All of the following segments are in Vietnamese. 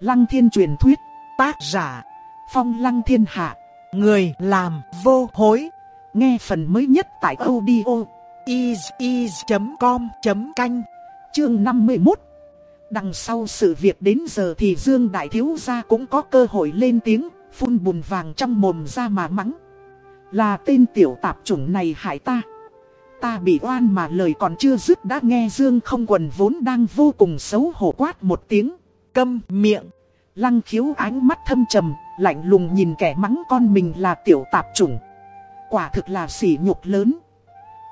Lăng thiên truyền thuyết, tác giả, phong lăng thiên hạ, người làm vô hối. Nghe phần mới nhất tại audio is.com.canh, chương 51. Đằng sau sự việc đến giờ thì Dương Đại Thiếu Gia cũng có cơ hội lên tiếng, phun bùn vàng trong mồm ra mà mắng. Là tên tiểu tạp chủng này hại ta. Ta bị oan mà lời còn chưa dứt đã nghe Dương không quần vốn đang vô cùng xấu hổ quát một tiếng. Câm miệng. Lăng khiếu ánh mắt thâm trầm, lạnh lùng nhìn kẻ mắng con mình là tiểu tạp chủng. Quả thực là sỉ nhục lớn.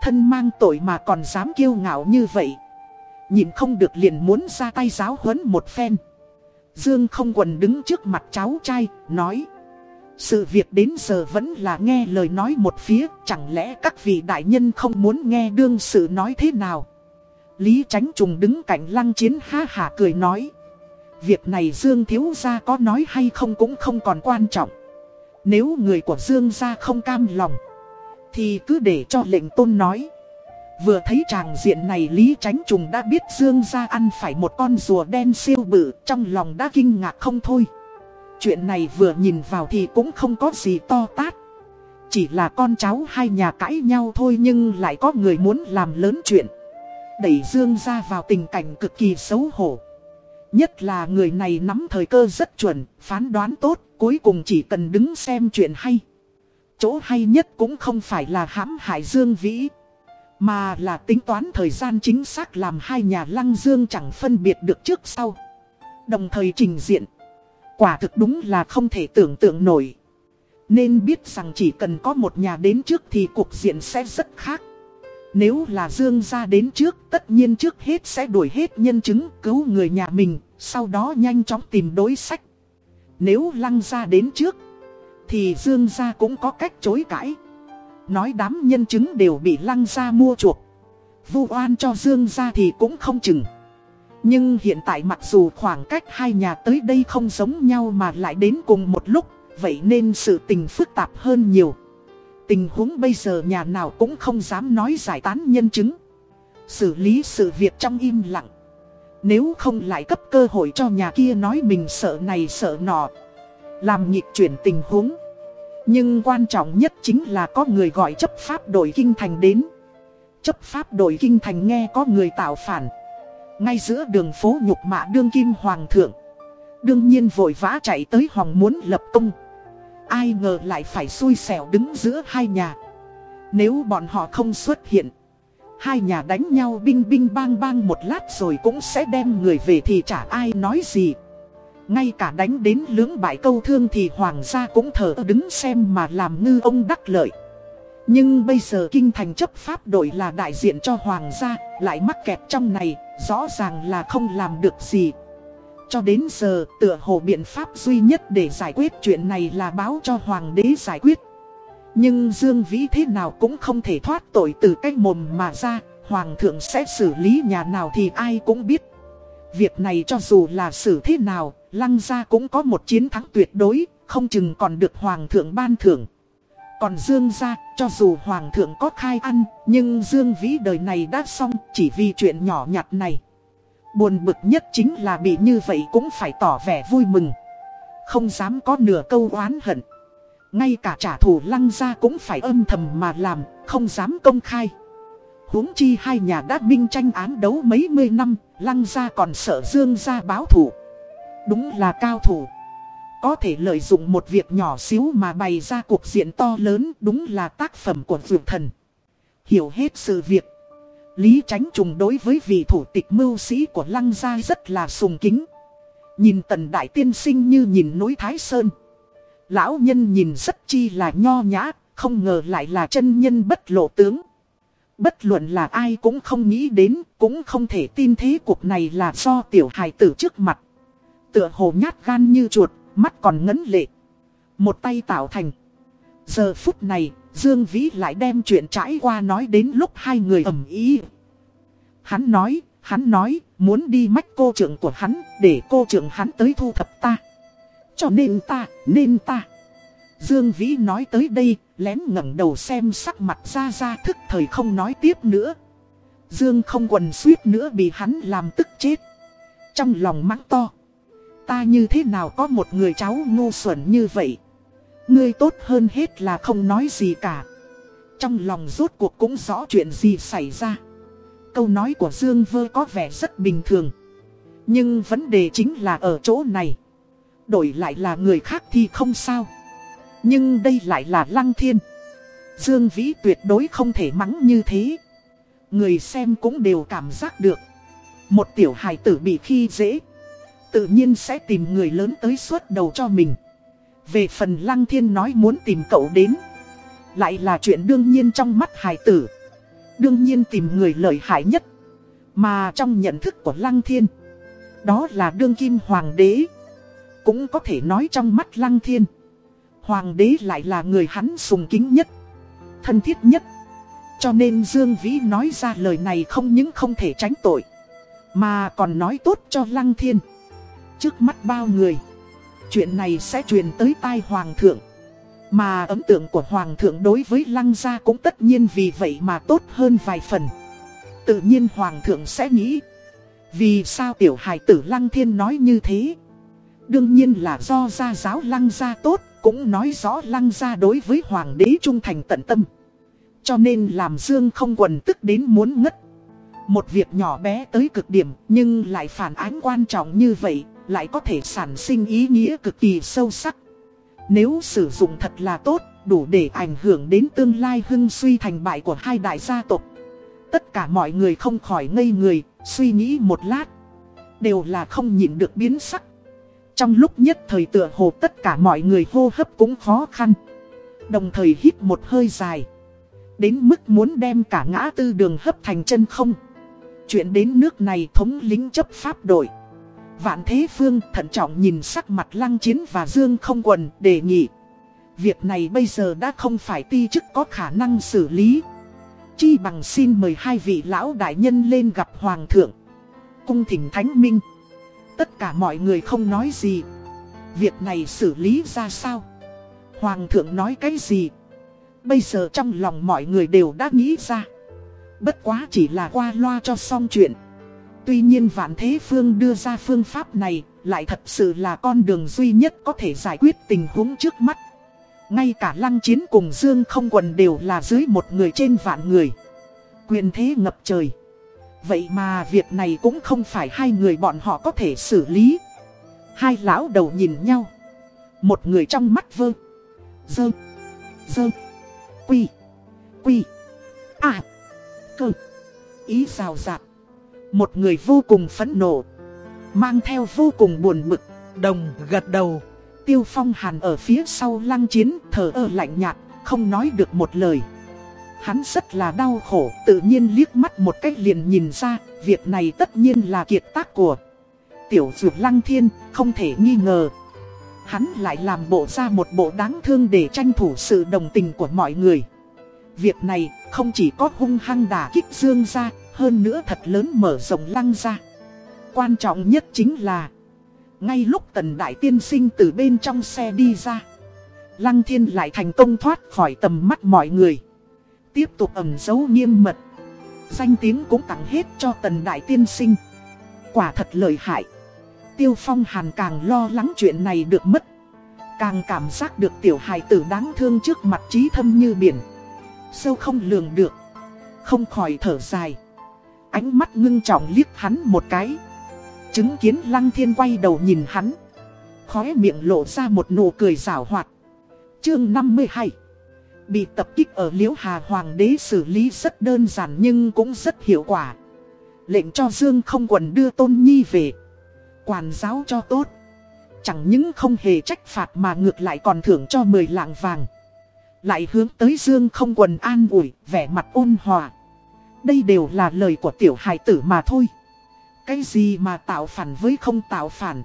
Thân mang tội mà còn dám kiêu ngạo như vậy. Nhìn không được liền muốn ra tay giáo huấn một phen. Dương không quần đứng trước mặt cháu trai, nói. Sự việc đến giờ vẫn là nghe lời nói một phía, chẳng lẽ các vị đại nhân không muốn nghe đương sự nói thế nào? Lý Tránh Trùng đứng cạnh lăng chiến ha hả cười nói. Việc này Dương Thiếu Gia có nói hay không cũng không còn quan trọng. Nếu người của Dương Gia không cam lòng, thì cứ để cho lệnh tôn nói. Vừa thấy chàng diện này Lý Tránh Trùng đã biết Dương Gia ăn phải một con rùa đen siêu bự, trong lòng đã kinh ngạc không thôi. Chuyện này vừa nhìn vào thì cũng không có gì to tát. Chỉ là con cháu hai nhà cãi nhau thôi nhưng lại có người muốn làm lớn chuyện. Đẩy Dương ra vào tình cảnh cực kỳ xấu hổ. Nhất là người này nắm thời cơ rất chuẩn, phán đoán tốt, cuối cùng chỉ cần đứng xem chuyện hay. Chỗ hay nhất cũng không phải là hãm hại Dương Vĩ, mà là tính toán thời gian chính xác làm hai nhà lăng Dương chẳng phân biệt được trước sau. Đồng thời trình diện. Quả thực đúng là không thể tưởng tượng nổi. Nên biết rằng chỉ cần có một nhà đến trước thì cuộc diện sẽ rất khác. Nếu là Dương gia đến trước, tất nhiên trước hết sẽ đuổi hết nhân chứng cứu người nhà mình, sau đó nhanh chóng tìm đối sách. Nếu Lăng gia đến trước, thì Dương gia cũng có cách chối cãi. Nói đám nhân chứng đều bị Lăng gia mua chuộc. Vu oan cho Dương gia thì cũng không chừng. Nhưng hiện tại mặc dù khoảng cách hai nhà tới đây không giống nhau mà lại đến cùng một lúc, vậy nên sự tình phức tạp hơn nhiều. Tình huống bây giờ nhà nào cũng không dám nói giải tán nhân chứng. Xử lý sự việc trong im lặng. Nếu không lại cấp cơ hội cho nhà kia nói mình sợ này sợ nọ. Làm nhịp chuyển tình huống. Nhưng quan trọng nhất chính là có người gọi chấp pháp đội kinh thành đến. Chấp pháp đội kinh thành nghe có người tạo phản. Ngay giữa đường phố nhục mạ đương kim hoàng thượng Đương nhiên vội vã chạy tới hoàng muốn lập công Ai ngờ lại phải xui xẻo đứng giữa hai nhà. Nếu bọn họ không xuất hiện Hai nhà đánh nhau binh binh bang bang một lát rồi cũng sẽ đem người về thì chả ai nói gì. Ngay cả đánh đến lưỡng bại câu thương thì hoàng gia cũng thở đứng xem mà làm ngư ông đắc lợi. Nhưng bây giờ kinh thành chấp pháp đội là đại diện cho hoàng gia, lại mắc kẹt trong này, rõ ràng là không làm được gì. Cho đến giờ, tựa hồ biện pháp duy nhất để giải quyết chuyện này là báo cho hoàng đế giải quyết. Nhưng Dương Vĩ thế nào cũng không thể thoát tội từ cái mồm mà ra, hoàng thượng sẽ xử lý nhà nào thì ai cũng biết. Việc này cho dù là xử thế nào, lăng gia cũng có một chiến thắng tuyệt đối, không chừng còn được hoàng thượng ban thưởng. Còn Dương gia, cho dù Hoàng thượng có khai ăn, nhưng Dương Vĩ đời này đã xong chỉ vì chuyện nhỏ nhặt này. Buồn bực nhất chính là bị như vậy cũng phải tỏ vẻ vui mừng. Không dám có nửa câu oán hận. Ngay cả trả thù lăng gia cũng phải âm thầm mà làm, không dám công khai. huống chi hai nhà đã minh tranh án đấu mấy mươi năm, lăng gia còn sợ Dương gia báo thù. Đúng là cao thủ. Có thể lợi dụng một việc nhỏ xíu mà bày ra cuộc diện to lớn đúng là tác phẩm của vượt thần. Hiểu hết sự việc. Lý Tránh Trùng đối với vị thủ tịch mưu sĩ của Lăng Gia rất là sùng kính. Nhìn tần đại tiên sinh như nhìn núi Thái Sơn. Lão nhân nhìn rất chi là nho nhã, không ngờ lại là chân nhân bất lộ tướng. Bất luận là ai cũng không nghĩ đến, cũng không thể tin thế cuộc này là do tiểu hài tử trước mặt. Tựa hồ nhát gan như chuột, mắt còn ngấn lệ. Một tay tạo thành. Giờ phút này, Dương Vĩ lại đem chuyện trải qua nói đến lúc hai người ầm ý. Hắn nói, hắn nói, muốn đi mách cô trưởng của hắn, để cô trưởng hắn tới thu thập ta. Cho nên ta, nên ta. Dương Vĩ nói tới đây, lén ngẩng đầu xem sắc mặt ra ra thức thời không nói tiếp nữa. Dương không quần suýt nữa bị hắn làm tức chết. Trong lòng mắng to. ta như thế nào có một người cháu ngu xuẩn như vậy. Ngươi tốt hơn hết là không nói gì cả. Trong lòng rốt cuộc cũng rõ chuyện gì xảy ra. Câu nói của Dương Vơ có vẻ rất bình thường. Nhưng vấn đề chính là ở chỗ này. Đổi lại là người khác thì không sao. Nhưng đây lại là Lăng Thiên. Dương Vĩ tuyệt đối không thể mắng như thế. Người xem cũng đều cảm giác được. Một tiểu hài tử bị khi dễ. Tự nhiên sẽ tìm người lớn tới suốt đầu cho mình. Về phần Lăng Thiên nói muốn tìm cậu đến. Lại là chuyện đương nhiên trong mắt hải tử. Đương nhiên tìm người lợi hại nhất. Mà trong nhận thức của Lăng Thiên. Đó là đương kim hoàng đế. Cũng có thể nói trong mắt Lăng Thiên. Hoàng đế lại là người hắn sùng kính nhất. Thân thiết nhất. Cho nên Dương Vĩ nói ra lời này không những không thể tránh tội. Mà còn nói tốt cho Lăng Thiên. Trước mắt bao người. Chuyện này sẽ truyền tới tai Hoàng thượng. Mà ấn tượng của Hoàng thượng đối với Lăng gia cũng tất nhiên vì vậy mà tốt hơn vài phần. Tự nhiên Hoàng thượng sẽ nghĩ. Vì sao tiểu hài tử Lăng Thiên nói như thế? Đương nhiên là do gia giáo Lăng gia tốt, cũng nói rõ Lăng gia đối với Hoàng đế trung thành tận tâm. Cho nên làm Dương không quần tức đến muốn ngất. Một việc nhỏ bé tới cực điểm nhưng lại phản ánh quan trọng như vậy, lại có thể sản sinh ý nghĩa cực kỳ sâu sắc. Nếu sử dụng thật là tốt, đủ để ảnh hưởng đến tương lai hưng suy thành bại của hai đại gia tộc. Tất cả mọi người không khỏi ngây người, suy nghĩ một lát. Đều là không nhịn được biến sắc. Trong lúc nhất thời tựa hồ tất cả mọi người hô hấp cũng khó khăn. Đồng thời hít một hơi dài. Đến mức muốn đem cả ngã tư đường hấp thành chân không. Chuyện đến nước này thống lính chấp pháp đội. Vạn Thế Phương, thận trọng nhìn sắc mặt Lăng Chiến và Dương không quần, đề nghị. Việc này bây giờ đã không phải ti chức có khả năng xử lý. Chi bằng xin mời hai vị lão đại nhân lên gặp Hoàng thượng. Cung thỉnh Thánh Minh. Tất cả mọi người không nói gì. Việc này xử lý ra sao? Hoàng thượng nói cái gì? Bây giờ trong lòng mọi người đều đã nghĩ ra. Bất quá chỉ là qua loa cho xong chuyện. Tuy nhiên Vạn Thế Phương đưa ra phương pháp này, lại thật sự là con đường duy nhất có thể giải quyết tình huống trước mắt. Ngay cả lăng chiến cùng Dương không quần đều là dưới một người trên vạn người. Quyền thế ngập trời. Vậy mà việc này cũng không phải hai người bọn họ có thể xử lý. Hai lão đầu nhìn nhau. Một người trong mắt vơ. Dơ. Dơ. Quy. Quy. À. Cơ. Ý rào rạt. Một người vô cùng phẫn nộ. Mang theo vô cùng buồn bực. Đồng gật đầu. Tiêu phong hàn ở phía sau lăng chiến thở ơ lạnh nhạt. Không nói được một lời. Hắn rất là đau khổ, tự nhiên liếc mắt một cách liền nhìn ra, việc này tất nhiên là kiệt tác của Tiểu dược lăng thiên, không thể nghi ngờ. Hắn lại làm bộ ra một bộ đáng thương để tranh thủ sự đồng tình của mọi người. Việc này không chỉ có hung hăng đả kích dương ra, hơn nữa thật lớn mở rộng lăng ra. Quan trọng nhất chính là, ngay lúc tần đại tiên sinh từ bên trong xe đi ra, lăng thiên lại thành công thoát khỏi tầm mắt mọi người tiếp tục ẩn giấu nghiêm mật. Danh tiếng cũng tặng hết cho tần đại tiên sinh. Quả thật lợi hại. Tiêu phong hàn càng lo lắng chuyện này được mất. Càng cảm giác được tiểu hài tử đáng thương trước mặt trí thâm như biển. Sâu không lường được. Không khỏi thở dài. Ánh mắt ngưng trọng liếc hắn một cái. Chứng kiến lăng thiên quay đầu nhìn hắn. Khóe miệng lộ ra một nụ cười rảo hoạt. Chương 52 Bị tập kích ở Liễu Hà Hoàng đế xử lý rất đơn giản nhưng cũng rất hiệu quả. Lệnh cho Dương không quần đưa Tôn Nhi về. Quản giáo cho tốt. Chẳng những không hề trách phạt mà ngược lại còn thưởng cho 10 lạng vàng. Lại hướng tới Dương không quần an ủi, vẻ mặt ôn hòa. Đây đều là lời của tiểu hài tử mà thôi. Cái gì mà tạo phản với không tạo phản.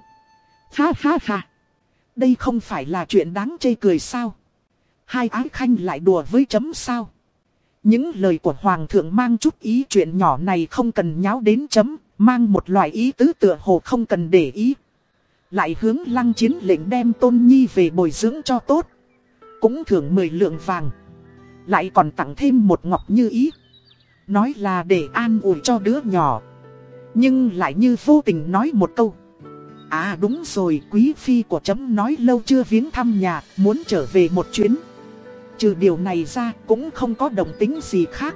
Ha ha ha. Đây không phải là chuyện đáng chê cười sao. Hai ái khanh lại đùa với chấm sao. Những lời của Hoàng thượng mang chút ý chuyện nhỏ này không cần nháo đến chấm, mang một loại ý tứ tựa hồ không cần để ý. Lại hướng lăng chiến lệnh đem Tôn Nhi về bồi dưỡng cho tốt. Cũng thưởng 10 lượng vàng. Lại còn tặng thêm một ngọc như ý. Nói là để an ủi cho đứa nhỏ. Nhưng lại như vô tình nói một câu. À đúng rồi, quý phi của chấm nói lâu chưa viếng thăm nhà, muốn trở về một chuyến. Trừ điều này ra cũng không có đồng tính gì khác.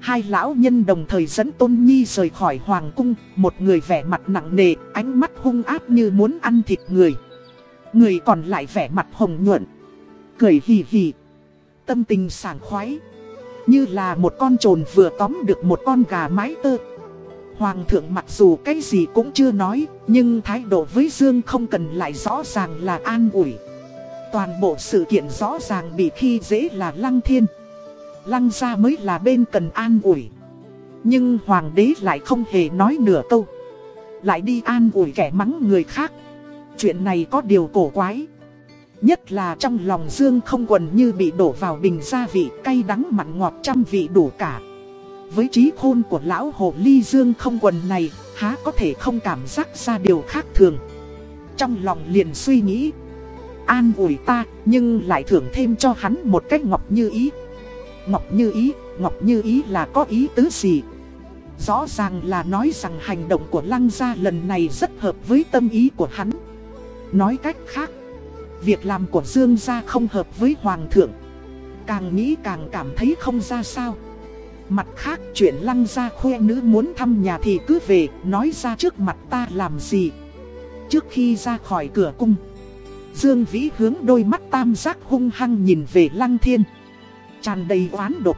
Hai lão nhân đồng thời dẫn Tôn Nhi rời khỏi hoàng cung, một người vẻ mặt nặng nề, ánh mắt hung ác như muốn ăn thịt người. Người còn lại vẻ mặt hồng nhuận, cười hì hì, tâm tình sảng khoái. Như là một con trồn vừa tóm được một con gà mái tơ. Hoàng thượng mặc dù cái gì cũng chưa nói, nhưng thái độ với Dương không cần lại rõ ràng là an ủi. Toàn bộ sự kiện rõ ràng bị khi dễ là lăng thiên. Lăng gia mới là bên cần an ủi. Nhưng hoàng đế lại không hề nói nửa câu. Lại đi an ủi kẻ mắng người khác. Chuyện này có điều cổ quái. Nhất là trong lòng Dương không quần như bị đổ vào bình gia vị cay đắng mặn ngọt trăm vị đủ cả. Với trí khôn của lão hồ ly Dương không quần này, há có thể không cảm giác ra điều khác thường. Trong lòng liền suy nghĩ, an ủi ta, nhưng lại thưởng thêm cho hắn một cách ngọc như ý. Ngọc như ý, ngọc như ý là có ý tứ gì? Rõ ràng là nói rằng hành động của lăng gia lần này rất hợp với tâm ý của hắn. Nói cách khác, việc làm của Dương gia không hợp với Hoàng thượng. Càng nghĩ càng cảm thấy không ra sao. Mặt khác chuyện lăng gia khoe nữ muốn thăm nhà thì cứ về, nói ra trước mặt ta làm gì. Trước khi ra khỏi cửa cung, Dương Vĩ hướng đôi mắt tam giác hung hăng nhìn về lăng thiên tràn đầy oán độc.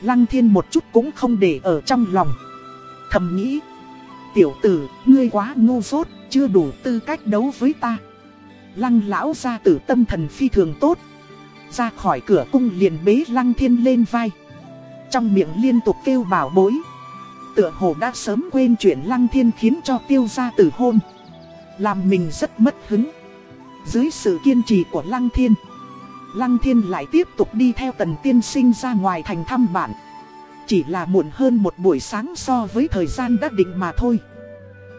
Lăng thiên một chút cũng không để ở trong lòng. Thầm nghĩ, tiểu tử, ngươi quá ngu dốt, chưa đủ tư cách đấu với ta. Lăng lão gia tử tâm thần phi thường tốt. Ra khỏi cửa cung liền bế lăng thiên lên vai. Trong miệng liên tục kêu bảo bối. Tựa hồ đã sớm quên chuyện lăng thiên khiến cho tiêu gia tử hôn. Làm mình rất mất hứng. Dưới sự kiên trì của lăng thiên. Lăng thiên lại tiếp tục đi theo tần tiên sinh ra ngoài thành thăm bạn. Chỉ là muộn hơn một buổi sáng so với thời gian đã định mà thôi.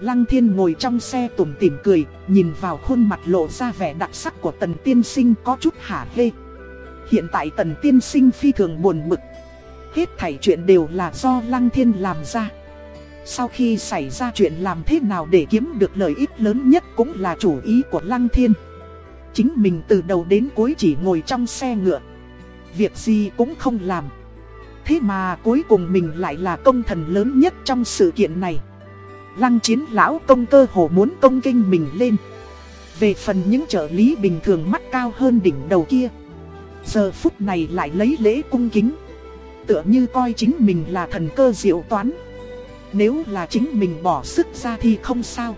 Lăng thiên ngồi trong xe tủm tỉm cười, nhìn vào khuôn mặt lộ ra vẻ đặc sắc của tần tiên sinh có chút hả hê. Hiện tại tần tiên sinh phi thường buồn mực. Hết thảy chuyện đều là do lăng thiên làm ra. Sau khi xảy ra chuyện làm thế nào để kiếm được lợi ích lớn nhất cũng là chủ ý của lăng thiên. Chính mình từ đầu đến cuối chỉ ngồi trong xe ngựa Việc gì cũng không làm Thế mà cuối cùng mình lại là công thần lớn nhất trong sự kiện này Lăng chiến lão công cơ hồ muốn công kinh mình lên. Về phần những trợ lý bình thường mắt cao hơn đỉnh đầu kia. Giờ phút này lại lấy lễ cung kính. Tựa như coi chính mình là thần cơ diệu toán. Nếu là chính mình bỏ sức ra thì không sao.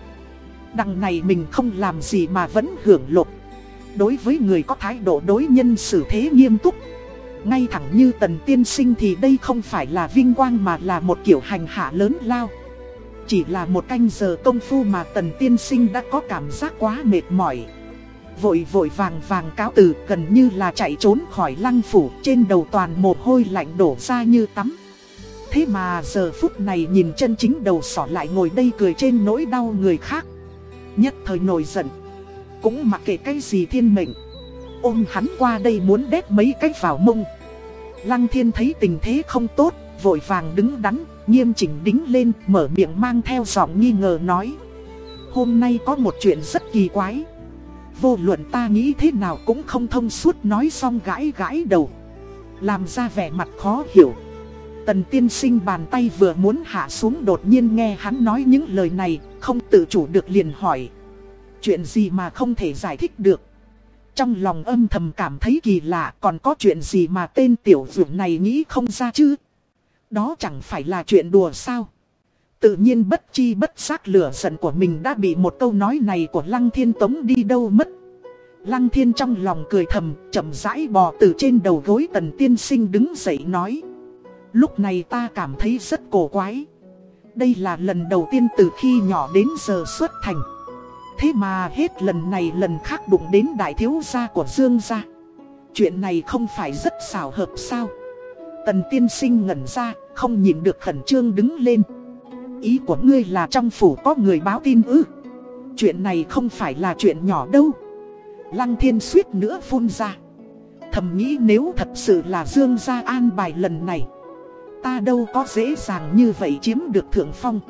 Đằng này mình không làm gì mà vẫn hưởng lộc. Đối với người có thái độ đối nhân xử thế nghiêm túc. Ngay thẳng như tần tiên sinh thì đây không phải là vinh quang mà là một kiểu hành hạ lớn lao. Chỉ là một canh giờ công phu mà tần tiên sinh đã có cảm giác quá mệt mỏi. Vội vội vàng vàng cáo từ, gần như là chạy trốn khỏi lăng phủ, trên đầu toàn mồ hôi lạnh đổ ra như tắm. Thế mà giờ phút này nhìn chân chính đầu sỏ lại ngồi đây cười trên nỗi đau người khác. Nhất thời nổi giận cũng mặc kệ cái gì thiên mệnh Ôm hắn qua đây muốn đét mấy cách vào mông Lăng thiên thấy tình thế không tốt Vội vàng đứng đắn, Nghiêm chỉnh đính lên, Mở miệng mang theo giọng nghi ngờ nói. Hôm nay có một chuyện rất kỳ quái. Vô luận ta nghĩ thế nào cũng không thông suốt nói xong gãi gãi đầu. Làm ra vẻ mặt khó hiểu. Tần tiên sinh bàn tay vừa muốn hạ xuống đột nhiên nghe hắn nói những lời này, Không tự chủ được liền hỏi. Chuyện gì mà không thể giải thích được. Trong lòng âm thầm cảm thấy kỳ lạ, còn có chuyện gì mà tên tiểu dưỡng này nghĩ không ra chứ. Đó chẳng phải là chuyện đùa sao. Tự nhiên bất chi bất giác lửa giận của mình đã bị một câu nói này của Lăng Thiên Tống đi đâu mất. Lăng Thiên trong lòng cười thầm, chậm rãi bò từ trên đầu gối tần tiên sinh đứng dậy nói. Lúc này ta cảm thấy rất cổ quái. Đây là lần đầu tiên từ khi nhỏ đến giờ xuất thành. Thế mà hết lần này lần khác đụng đến đại thiếu gia của Dương gia. Chuyện này không phải rất xảo hợp sao? Tần tiên sinh ngẩn ra, không nhìn được khẩn trương đứng lên. Ý của ngươi là trong phủ có người báo tin ư? Chuyện này không phải là chuyện nhỏ đâu. Lăng thiên suýt nữa phun ra. Thầm nghĩ nếu thật sự là Dương gia an bài lần này. Ta đâu có dễ dàng như vậy chiếm được thượng phong.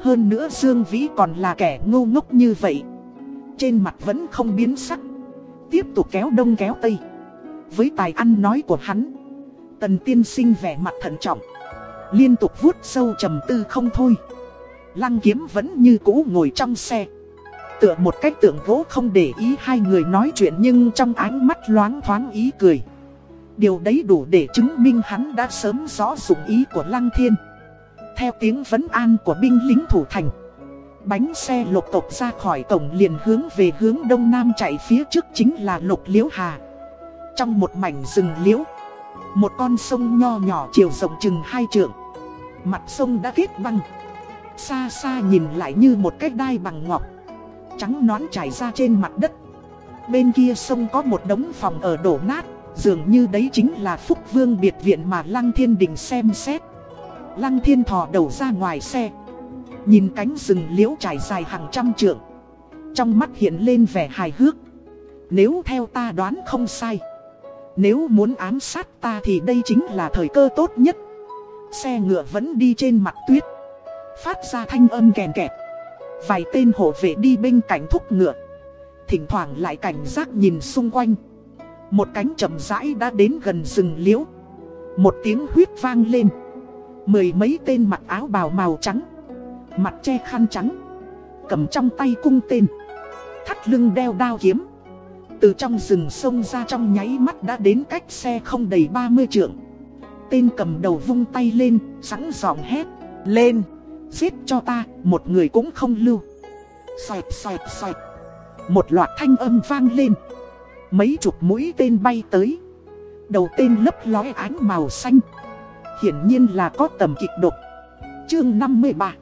Hơn nữa Dương Vĩ còn là kẻ ngu ngốc như vậy Trên mặt vẫn không biến sắc Tiếp tục kéo đông kéo tây Với tài ăn nói của hắn Tần tiên sinh vẻ mặt thận trọng. Liên tục vuốt sâu trầm tư không thôi. Lăng kiếm vẫn như cũ ngồi trong xe. Tựa một cách tượng gỗ không để ý hai người nói chuyện Nhưng trong ánh mắt loáng thoáng ý cười. Điều đấy đủ để chứng minh hắn đã sớm rõ dụng ý của Lăng Thiên. Theo tiếng vấn an của binh lính thủ thành, Bánh xe lục tộc ra khỏi cổng liền hướng về hướng đông nam chạy phía trước chính là lục liễu hà. Trong một mảnh rừng liễu một con sông nho nhỏ chiều rộng chừng hai trượng. Mặt sông đã kết băng. Xa xa nhìn lại như một cái đai bằng ngọc. Trắng nón trải ra trên mặt đất. Bên kia sông có một đống phòng ở đổ nát. Dường như đấy chính là Phúc Vương biệt viện mà Lăng Thiên Đình xem xét. Lăng Thiên thò đầu ra ngoài xe. Nhìn cánh rừng liễu trải dài hàng trăm trượng. Trong mắt hiện lên vẻ hài hước. Nếu theo ta đoán không sai. Nếu muốn ám sát ta thì đây chính là thời cơ tốt nhất. Xe ngựa vẫn đi trên mặt tuyết. Phát ra thanh âm kèn kẹt. Vài tên hộ vệ đi bên cạnh thúc ngựa. Thỉnh thoảng lại cảnh giác nhìn xung quanh. Một cánh chậm rãi đã đến gần rừng liễu. Một tiếng huyết vang lên. Mười mấy tên mặc áo bào màu trắng. Mặt che khăn trắng. Cầm trong tay cung tên. Thắt lưng đeo đao kiếm. Từ trong rừng sông ra trong nháy mắt đã đến cách xe không đầy 30 trượng. Tên cầm đầu vung tay lên, Sẵn giọng hét, Lên, Giết cho ta, Một người cũng không lưu. Xoẹt xoẹt xoẹt. Một loạt thanh âm vang lên. Mấy chục mũi tên bay tới. Đầu tên lấp lói ánh màu xanh. Hiển nhiên là có tầm kịch độc. Chương 53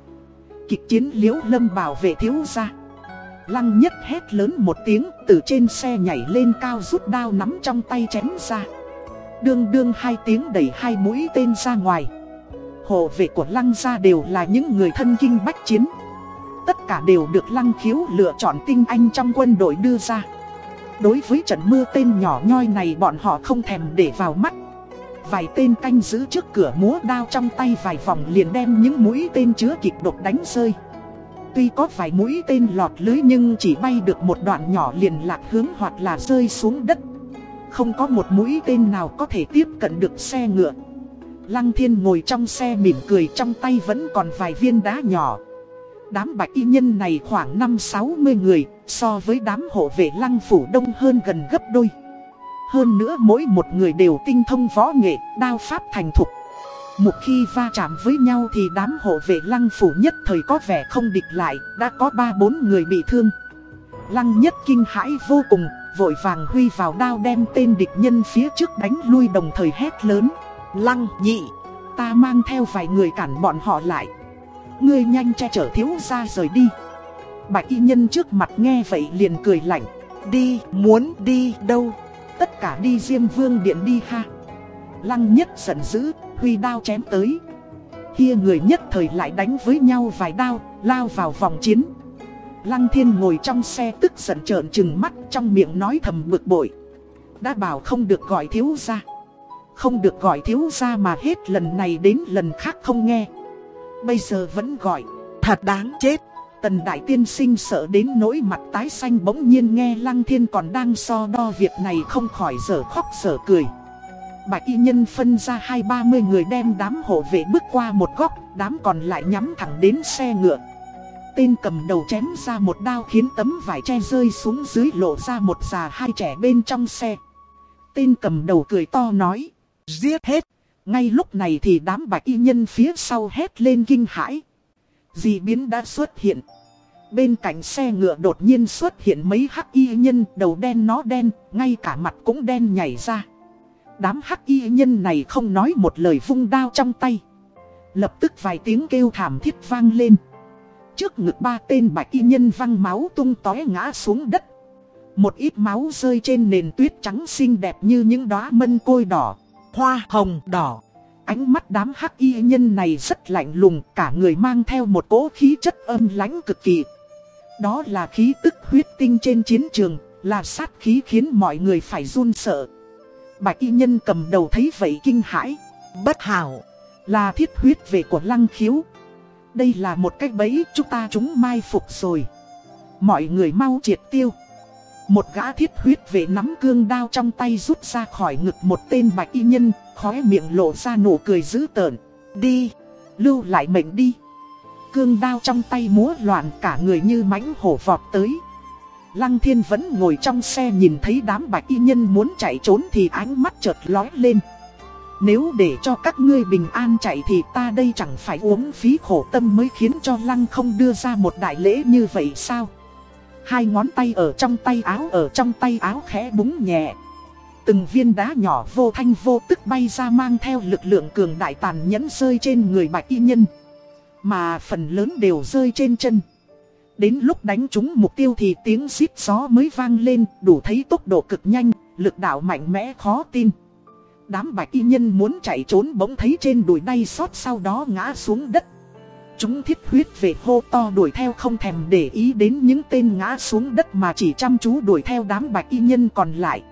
Kịch chiến liễu lâm bảo vệ thiếu gia. Lăng nhất hét lớn một tiếng, Từ trên xe nhảy lên cao rút đao nắm trong tay chém ra. Đương đương hai tiếng đẩy hai mũi tên ra ngoài. Hộ vệ của lăng gia đều là những người thân kinh bách chiến. Tất cả đều được lăng khiếu lựa chọn tinh anh trong quân đội đưa ra. Đối với trận mưa tên nhỏ nhoi này bọn họ không thèm để vào mắt. Vài tên canh giữ trước cửa múa đao trong tay vài vòng liền đem những mũi tên chứa kịch độc đánh rơi. Tuy có vài mũi tên lọt lưới nhưng chỉ bay được một đoạn nhỏ liền lạc hướng hoặc là rơi xuống đất. Không có một mũi tên nào có thể tiếp cận được xe ngựa. Lăng thiên ngồi trong xe mỉm cười trong tay vẫn còn vài viên đá nhỏ. Đám bạch y nhân này khoảng 5-60 người So với đám hộ vệ lăng phủ đông hơn gần gấp đôi. Hơn nữa mỗi một người đều tinh thông võ nghệ, đao pháp thành thục. Một khi va chạm với nhau thì đám hộ vệ lăng phủ nhất thời có vẻ không địch lại, đã có 3-4 người bị thương. Lăng nhất kinh hãi vô cùng, vội vàng huy vào đao đem tên địch nhân phía trước đánh lui đồng thời hét lớn. Lăng nhị, ta mang theo vài người cản bọn họ lại. Ngươi nhanh che chở thiếu ra rời đi. Bạch y nhân trước mặt nghe vậy liền cười lạnh. Đi, muốn đi đâu? Tất cả đi Diêm Vương Điện đi ha Lăng nhất giận dữ, huy đao chém tới. Kia người nhất thời lại đánh với nhau vài đao, lao vào vòng chiến. Lăng thiên ngồi trong xe tức giận trợn trừng mắt trong miệng nói thầm bực bội. Đã bảo không được gọi thiếu ra Không được gọi thiếu ra mà hết lần này đến lần khác không nghe. Bây giờ vẫn gọi Thật đáng chết. Tần Đại Tiên sinh sợ đến nỗi mặt tái xanh bỗng nhiên nghe Lăng Thiên còn đang so đo việc này không khỏi giờ khóc giờ cười. Bạch y nhân phân ra hai ba mươi người đem đám hộ vệ bước qua một góc, đám còn lại nhắm thẳng đến xe ngựa. Tên cầm đầu chém ra một đao khiến tấm vải che rơi xuống dưới lộ ra một già hai trẻ bên trong xe. Tên cầm đầu cười to nói, giết hết. Ngay lúc này thì đám bạch y nhân phía sau hét lên kinh hãi. Dị biến đã xuất hiện. Bên cạnh xe ngựa đột nhiên xuất hiện mấy hắc y nhân đầu đen nó đen, ngay cả mặt cũng đen nhảy ra. Đám hắc y nhân này không nói một lời vung đao trong tay. Lập tức vài tiếng kêu thảm thiết vang lên. Trước ngực ba tên bạch y nhân văng máu tung tói ngã xuống đất. Một ít máu rơi trên nền tuyết trắng xinh đẹp như những đóa mân côi đỏ, hoa hồng đỏ. Ánh mắt đám hắc y nhân này rất lạnh lùng, cả người mang theo một cỗ khí chất âm lãnh cực kỳ. Đó là khí tức huyết tinh trên chiến trường, là sát khí khiến mọi người phải run sợ. Bạch y nhân cầm đầu thấy vậy kinh hãi, bất hảo, là thiết huyết về của lăng khiếu. Đây là một cách bẫy chúng ta chúng mai phục rồi. Mọi người mau triệt tiêu. Một gã thiết huyết về nắm cương đao trong tay rút ra khỏi ngực một tên bạch y nhân Khóe miệng lộ ra nụ cười dữ tợn. Đi, lưu lại mệnh đi. Cương đao trong tay múa loạn cả người như mãnh hổ vọt tới. Lăng thiên vẫn ngồi trong xe nhìn thấy đám bạch y nhân muốn chạy trốn thì ánh mắt chợt lói lên. Nếu để cho các ngươi bình an chạy thì ta đây chẳng phải uống phí khổ tâm mới khiến cho lăng không đưa ra một đại lễ như vậy sao? Hai ngón tay ở trong tay áo ở trong tay áo khẽ búng nhẹ. Từng viên đá nhỏ vô thanh vô tức bay ra mang theo lực lượng cường đại tàn nhẫn rơi trên người bạch y nhân. Mà phần lớn đều rơi trên chân. Đến lúc đánh trúng mục tiêu thì tiếng xít gió mới vang lên đủ thấy tốc độ cực nhanh, lực đạo mạnh mẽ khó tin. Đám bạch y nhân muốn chạy trốn bỗng thấy trên đùi đay xót sau đó ngã xuống đất. Chúng thiết huyết về hô to đuổi theo không thèm để ý đến những tên ngã xuống đất mà chỉ chăm chú đuổi theo đám bạch y nhân còn lại.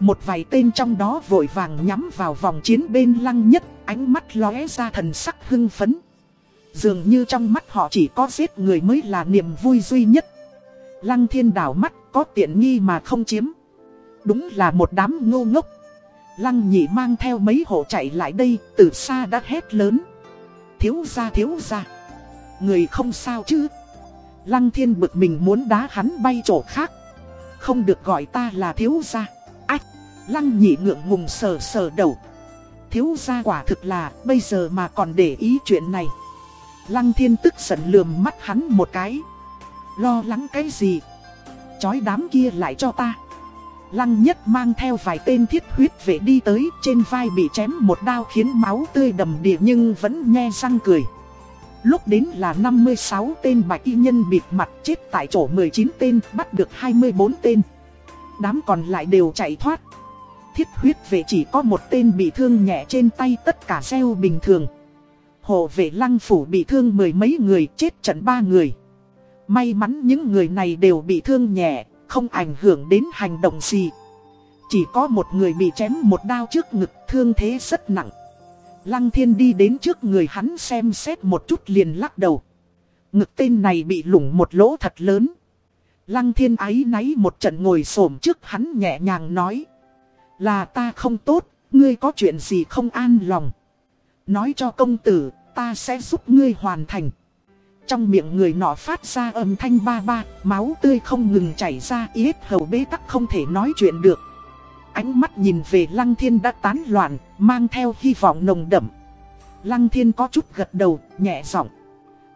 Một vài tên trong đó vội vàng nhắm vào vòng chiến bên lăng nhất, ánh mắt lóe ra thần sắc hưng phấn. Dường như trong mắt họ chỉ có giết người mới là niềm vui duy nhất. Lăng thiên đảo mắt có tiện nghi mà không chiếm. Đúng là một đám ngô ngốc. Lăng nhị mang theo mấy hộ chạy lại đây, từ xa đã hét lớn. Thiếu ra thiếu ra. Người không sao chứ. Lăng thiên bực mình muốn đá hắn bay chỗ khác. Không được gọi ta là thiếu gia. Lăng nhị ngượng ngùng sờ sờ đầu. Thiếu gia quả thực là bây giờ mà còn để ý chuyện này. Lăng thiên tức giận lườm mắt hắn một cái. Lo lắng cái gì? Chói đám kia lại cho ta. Lăng nhất mang theo vài tên thiết huyết vệ đi tới, trên vai bị chém một đao khiến máu tươi đầm đìa nhưng vẫn nghe răng cười. Lúc đến là 56 tên bạch y nhân bịt mặt chết tại chỗ 19 tên, bắt được 24 tên. Đám còn lại đều chạy thoát thiết huyết vệ chỉ có một tên bị thương nhẹ trên tay tất cả gieo bình thường. Hộ vệ lăng phủ bị thương mười mấy người chết trận ba người. May mắn những người này đều bị thương nhẹ, không ảnh hưởng đến hành động gì. Chỉ có một người bị chém một đao trước ngực thương thế rất nặng. Lăng thiên đi đến trước người hắn xem xét một chút liền lắc đầu. Ngực tên này bị lủng một lỗ thật lớn. Lăng thiên ái náy một trận ngồi xổm trước hắn nhẹ nhàng nói. Là ta không tốt, ngươi có chuyện gì không an lòng. Nói cho công tử, ta sẽ giúp ngươi hoàn thành. Trong miệng người nọ phát ra âm thanh ba ba, máu tươi không ngừng chảy ra, yết hầu bế tắc không thể nói chuyện được. Ánh mắt nhìn về Lăng Thiên đã tán loạn, mang theo hy vọng nồng đậm. Lăng Thiên có chút gật đầu, nhẹ giọng.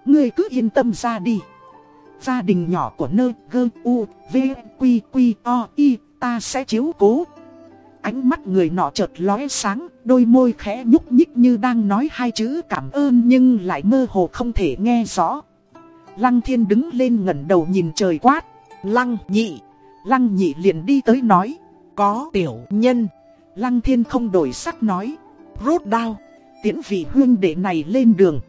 Ngươi cứ yên tâm ra đi. Gia đình nhỏ của nơi gơ u, v, quy, quy, o, y, ta sẽ chiếu cố, Ánh mắt người nọ chợt lóe sáng, đôi môi khẽ nhúc nhích như đang nói hai chữ cảm ơn nhưng lại mơ hồ không thể nghe rõ. Lăng thiên đứng lên ngẩng đầu nhìn trời quát. Lăng nhị. Lăng nhị liền đi tới nói. Có tiểu nhân. Lăng thiên không đổi sắc nói. Rốt đao. Tiễn vị huyên đệ này lên đường.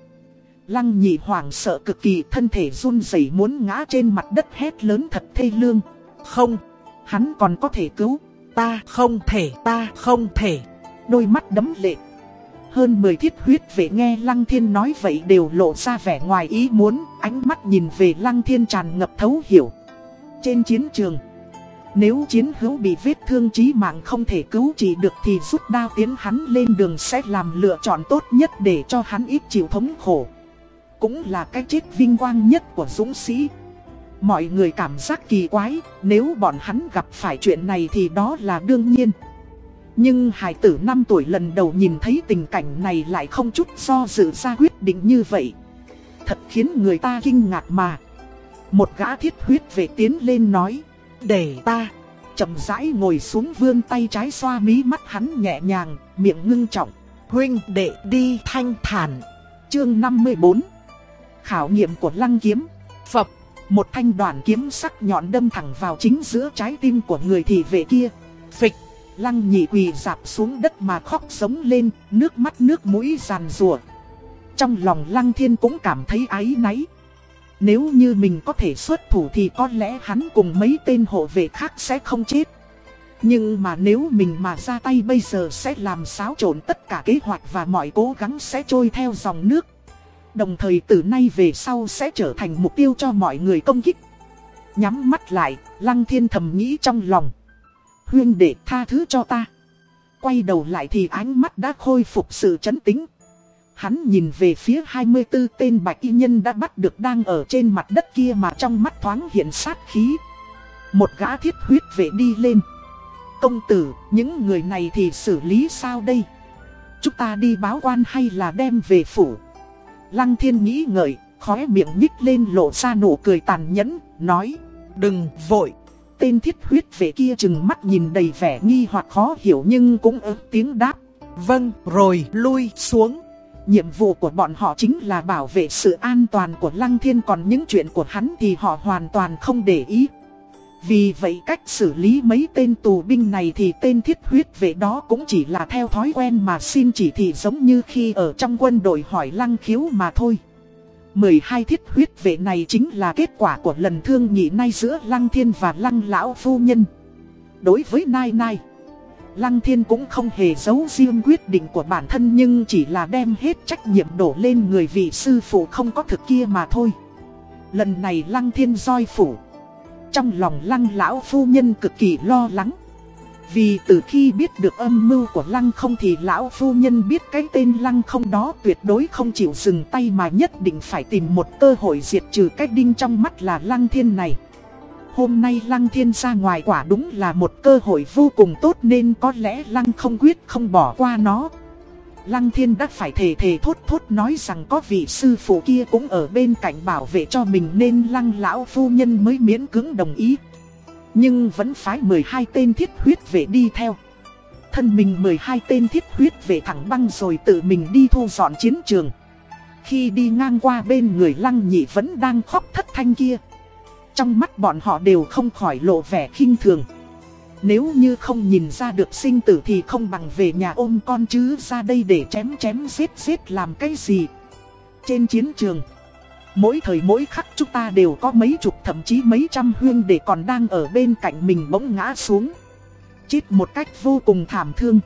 Lăng nhị hoảng sợ cực kỳ thân thể run rẩy muốn ngã trên mặt đất hét lớn thật thê lương. Không. Hắn còn có thể cứu ta không thể, ta không thể. Đôi mắt đấm lệ. Hơn 10 thiết huyết vệ nghe Lăng Thiên nói vậy đều lộ ra vẻ ngoài ý muốn, ánh mắt nhìn về Lăng Thiên tràn ngập thấu hiểu. Trên chiến trường, nếu chiến hữu bị vết thương chí mạng không thể cứu trị được thì rút đao tiến hắn lên đường sẽ làm lựa chọn tốt nhất để cho hắn ít chịu thống khổ. Cũng là cái chết vinh quang nhất của dũng sĩ. Mọi người cảm giác kỳ quái, nếu bọn hắn gặp phải chuyện này thì đó là đương nhiên. Nhưng hải tử 5 tuổi lần đầu nhìn thấy tình cảnh này lại không chút do dự ra quyết định như vậy. Thật khiến người ta kinh ngạc mà. Một gã thiết huyết về tiến lên nói, để ta, chậm rãi ngồi xuống vươn tay trái xoa mí mắt hắn nhẹ nhàng, miệng ngưng trọng. Huynh đệ đi thanh thản. Chương 54 Khảo nghiệm của lăng kiếm Phập một thanh đoàn kiếm sắc nhọn đâm thẳng vào chính giữa trái tim của người thị vệ kia. Phịch, lăng nhị quỳ dạp xuống đất mà khóc sống lên, nước mắt nước mũi ràn rùa. Trong lòng lăng thiên cũng cảm thấy áy náy. Nếu như mình có thể xuất thủ thì có lẽ hắn cùng mấy tên hộ vệ khác sẽ không chết. Nhưng mà nếu mình mà ra tay bây giờ sẽ làm xáo trộn tất cả kế hoạch và mọi cố gắng sẽ trôi theo dòng nước. Đồng thời từ nay về sau sẽ trở thành mục tiêu cho mọi người công kích. Nhắm mắt lại, Lăng Thiên thầm nghĩ trong lòng. Huyên để tha thứ cho ta. Quay đầu lại thì ánh mắt đã khôi phục sự chấn tĩnh. Hắn nhìn về phía 24 tên bạch y nhân đã bắt được đang ở trên mặt đất kia mà trong mắt thoáng hiện sát khí. Một gã thiết huyết vệ đi lên. Công tử, những người này thì xử lý sao đây? Chúng ta đi báo quan hay là đem về phủ? Lăng thiên nghĩ ngợi, khóe miệng nhích lên lộ ra nụ cười tàn nhẫn, nói Đừng vội. Tên thiết huyết về kia chừng mắt nhìn đầy vẻ nghi hoặc khó hiểu nhưng cũng ớt tiếng đáp Vâng rồi lui xuống. Nhiệm vụ của bọn họ chính là bảo vệ sự an toàn của Lăng Thiên Còn những chuyện của hắn thì họ hoàn toàn không để ý. Vì vậy cách xử lý mấy tên tù binh này thì tên thiết huyết vệ đó cũng chỉ là theo thói quen mà xin chỉ thị giống như khi ở trong quân đội hỏi Lăng Khiếu mà thôi 12 thiết huyết vệ này chính là kết quả của lần thương nghị nay giữa Lăng Thiên và Lăng Lão Phu Nhân. Đối với Nai Nai, Lăng Thiên cũng không hề giấu riêng quyết định của bản thân nhưng chỉ là đem hết trách nhiệm đổ lên người vị sư phụ không có thực kia mà thôi. Lần này Lăng Thiên roi phủ. Trong lòng Lăng Lão Phu Nhân cực kỳ lo lắng. Vì từ khi biết được âm mưu của Lăng không thì lão phu nhân biết cái tên Lăng không đó tuyệt đối không chịu dừng tay mà nhất định phải tìm một cơ hội diệt trừ cái đinh trong mắt là Lăng thiên này. Hôm nay Lăng thiên ra ngoài quả đúng là một cơ hội vô cùng tốt nên có lẽ Lăng không quyết không bỏ qua nó. Lăng thiên đã phải thề thề thốt thốt nói rằng có vị sư phụ kia cũng ở bên cạnh bảo vệ cho mình nên Lăng lão phu nhân mới miễn cưỡng đồng ý. Nhưng vẫn phái 12 tên thiết huyết vệ đi theo. Thân mình 12 tên thiết huyết vệ thẳng băng rồi tự mình đi thu dọn chiến trường. Khi đi ngang qua bên người lăng nhị vẫn đang khóc thất thanh kia. Trong mắt bọn họ đều không khỏi lộ vẻ khinh thường. Nếu như không nhìn ra được sinh tử thì không bằng về nhà ôm con chứ ra đây để chém chém giết giết làm cái gì Trên chiến trường, Mỗi thời mỗi khắc chúng ta đều có mấy chục thậm chí mấy trăm huyên để còn đang ở bên cạnh mình bỗng ngã xuống. Chết một cách vô cùng thảm thương.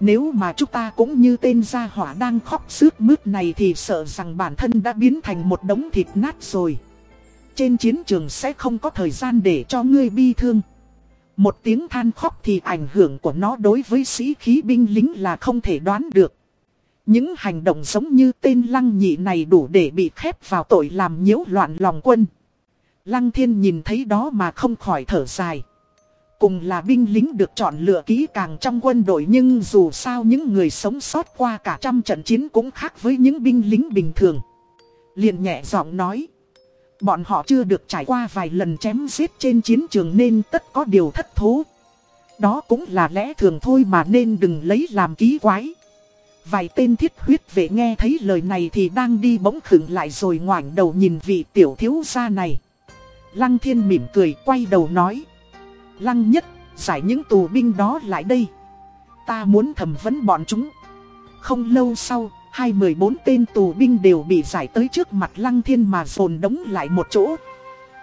Nếu mà chúng ta cũng như tên gia hỏa đang khóc sướt mướt này thì sợ rằng bản thân đã biến thành một đống thịt nát rồi. Trên chiến trường sẽ không có thời gian để cho ngươi bi thương. Một tiếng than khóc thì ảnh hưởng của nó đối với sĩ khí binh lính là không thể đoán được. Những hành động giống như tên lăng nhị này đủ để bị khép vào tội làm nhiễu loạn lòng quân. Lăng thiên nhìn thấy đó mà không khỏi thở dài. Cùng là binh lính được chọn lựa kỹ càng trong quân đội nhưng dù sao những người sống sót qua cả trăm trận chiến cũng khác với những binh lính bình thường. liền nhẹ giọng nói. Bọn họ chưa được trải qua vài lần chém giết trên chiến trường nên tất có điều thất thố. Đó cũng là lẽ thường thôi mà nên đừng lấy làm ký quái. Vài tên thiết huyết vệ nghe thấy lời này thì đang đi bỗng khửng lại rồi ngoảnh đầu nhìn vị tiểu thiếu gia này. Lăng thiên mỉm cười quay đầu nói. Lăng nhất, giải những tù binh đó lại đây. Ta muốn thẩm vấn bọn chúng. Không lâu sau, hai mười bốn tên tù binh đều bị giải tới trước mặt lăng thiên mà dồn đống lại một chỗ.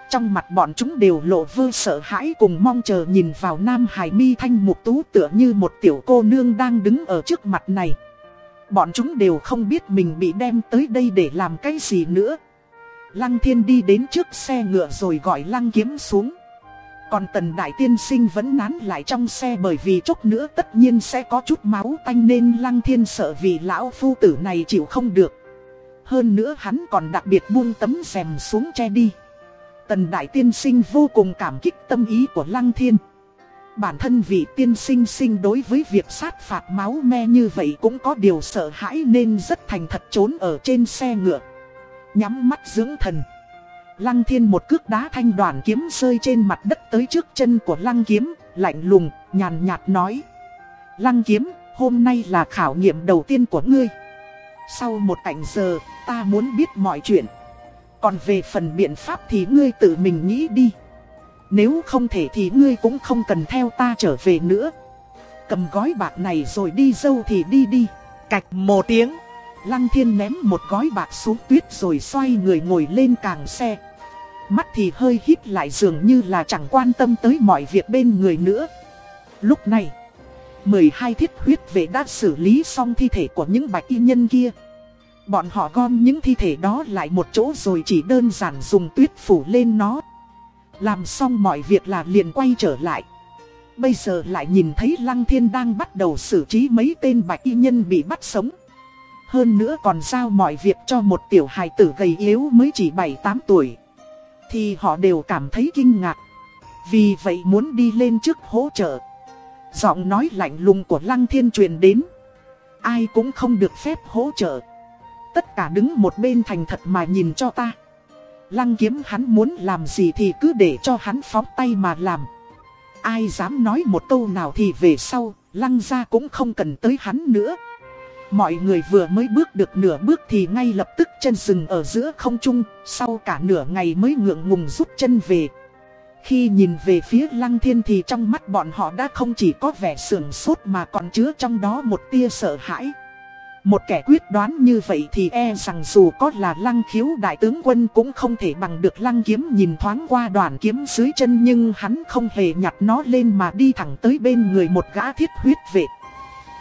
Trong mặt bọn chúng đều lộ vơ sợ hãi cùng mong chờ nhìn vào Nam Hải mi thanh mục tú tựa như một tiểu cô nương đang đứng ở trước mặt này. Bọn chúng đều không biết mình bị đem tới đây để làm cái gì nữa. Lăng thiên đi đến trước xe ngựa rồi gọi lăng kiếm xuống. Còn tần đại tiên sinh vẫn nán lại trong xe bởi vì chốc nữa tất nhiên sẽ có chút máu tanh nên lăng thiên sợ vì lão phu tử này chịu không được. Hơn nữa hắn còn đặc biệt buông tấm rèm xuống che đi. Tần đại tiên sinh vô cùng cảm kích tâm ý của lăng thiên. Bản thân vị tiên sinh sinh đối với việc sát phạt máu me như vậy cũng có điều sợ hãi nên rất thành thật trốn ở trên xe ngựa. Nhắm mắt dưỡng thần. Lăng thiên một cước đá thanh đoàn kiếm rơi trên mặt đất tới trước chân của lăng kiếm, lạnh lùng, nhàn nhạt nói. Lăng kiếm, hôm nay là khảo nghiệm đầu tiên của ngươi. Sau một cảnh giờ, ta muốn biết mọi chuyện. Còn về phần biện pháp thì ngươi tự mình nghĩ đi. Nếu không thể thì ngươi cũng không cần theo ta trở về nữa Cầm gói bạc này rồi đi dâu thì đi đi Cạch một tiếng Lăng thiên ném một gói bạc xuống tuyết rồi xoay người ngồi lên càng xe Mắt thì hơi hít lại dường như là chẳng quan tâm tới mọi việc bên người nữa Lúc này 12 thiết huyết vệ đã xử lý xong thi thể của những bạch y nhân kia Bọn họ gom những thi thể đó lại một chỗ rồi chỉ đơn giản dùng tuyết phủ lên nó. Làm xong mọi việc là liền quay trở lại. Bây giờ lại nhìn thấy Lăng Thiên đang bắt đầu xử trí mấy tên bạch y nhân bị bắt sống. Hơn nữa còn giao mọi việc cho một tiểu hài tử gầy yếu mới chỉ 7-8 tuổi. Thì họ đều cảm thấy kinh ngạc. Vì vậy muốn đi lên trước hỗ trợ. Giọng nói lạnh lùng của Lăng Thiên truyền đến. Ai cũng không được phép hỗ trợ. Tất cả đứng một bên thành thật mà nhìn cho ta. Lăng kiếm hắn muốn làm gì thì cứ để cho hắn phóng tay mà làm. Ai dám nói một câu nào thì về sau, lăng ra cũng không cần tới hắn nữa. Mọi người vừa mới bước được nửa bước thì ngay lập tức chân dừng ở giữa không trung, sau cả nửa ngày mới ngượng ngùng rút chân về. Khi nhìn về phía lăng thiên thì trong mắt bọn họ đã không chỉ có vẻ sườn sốt mà còn chứa trong đó một tia sợ hãi. Một kẻ quyết đoán như vậy thì e rằng dù có là lăng khiếu đại tướng quân cũng không thể bằng được lăng kiếm nhìn thoáng qua đoàn kiếm dưới chân nhưng hắn không hề nhặt nó lên mà đi thẳng tới bên người một gã thiết huyết vệ.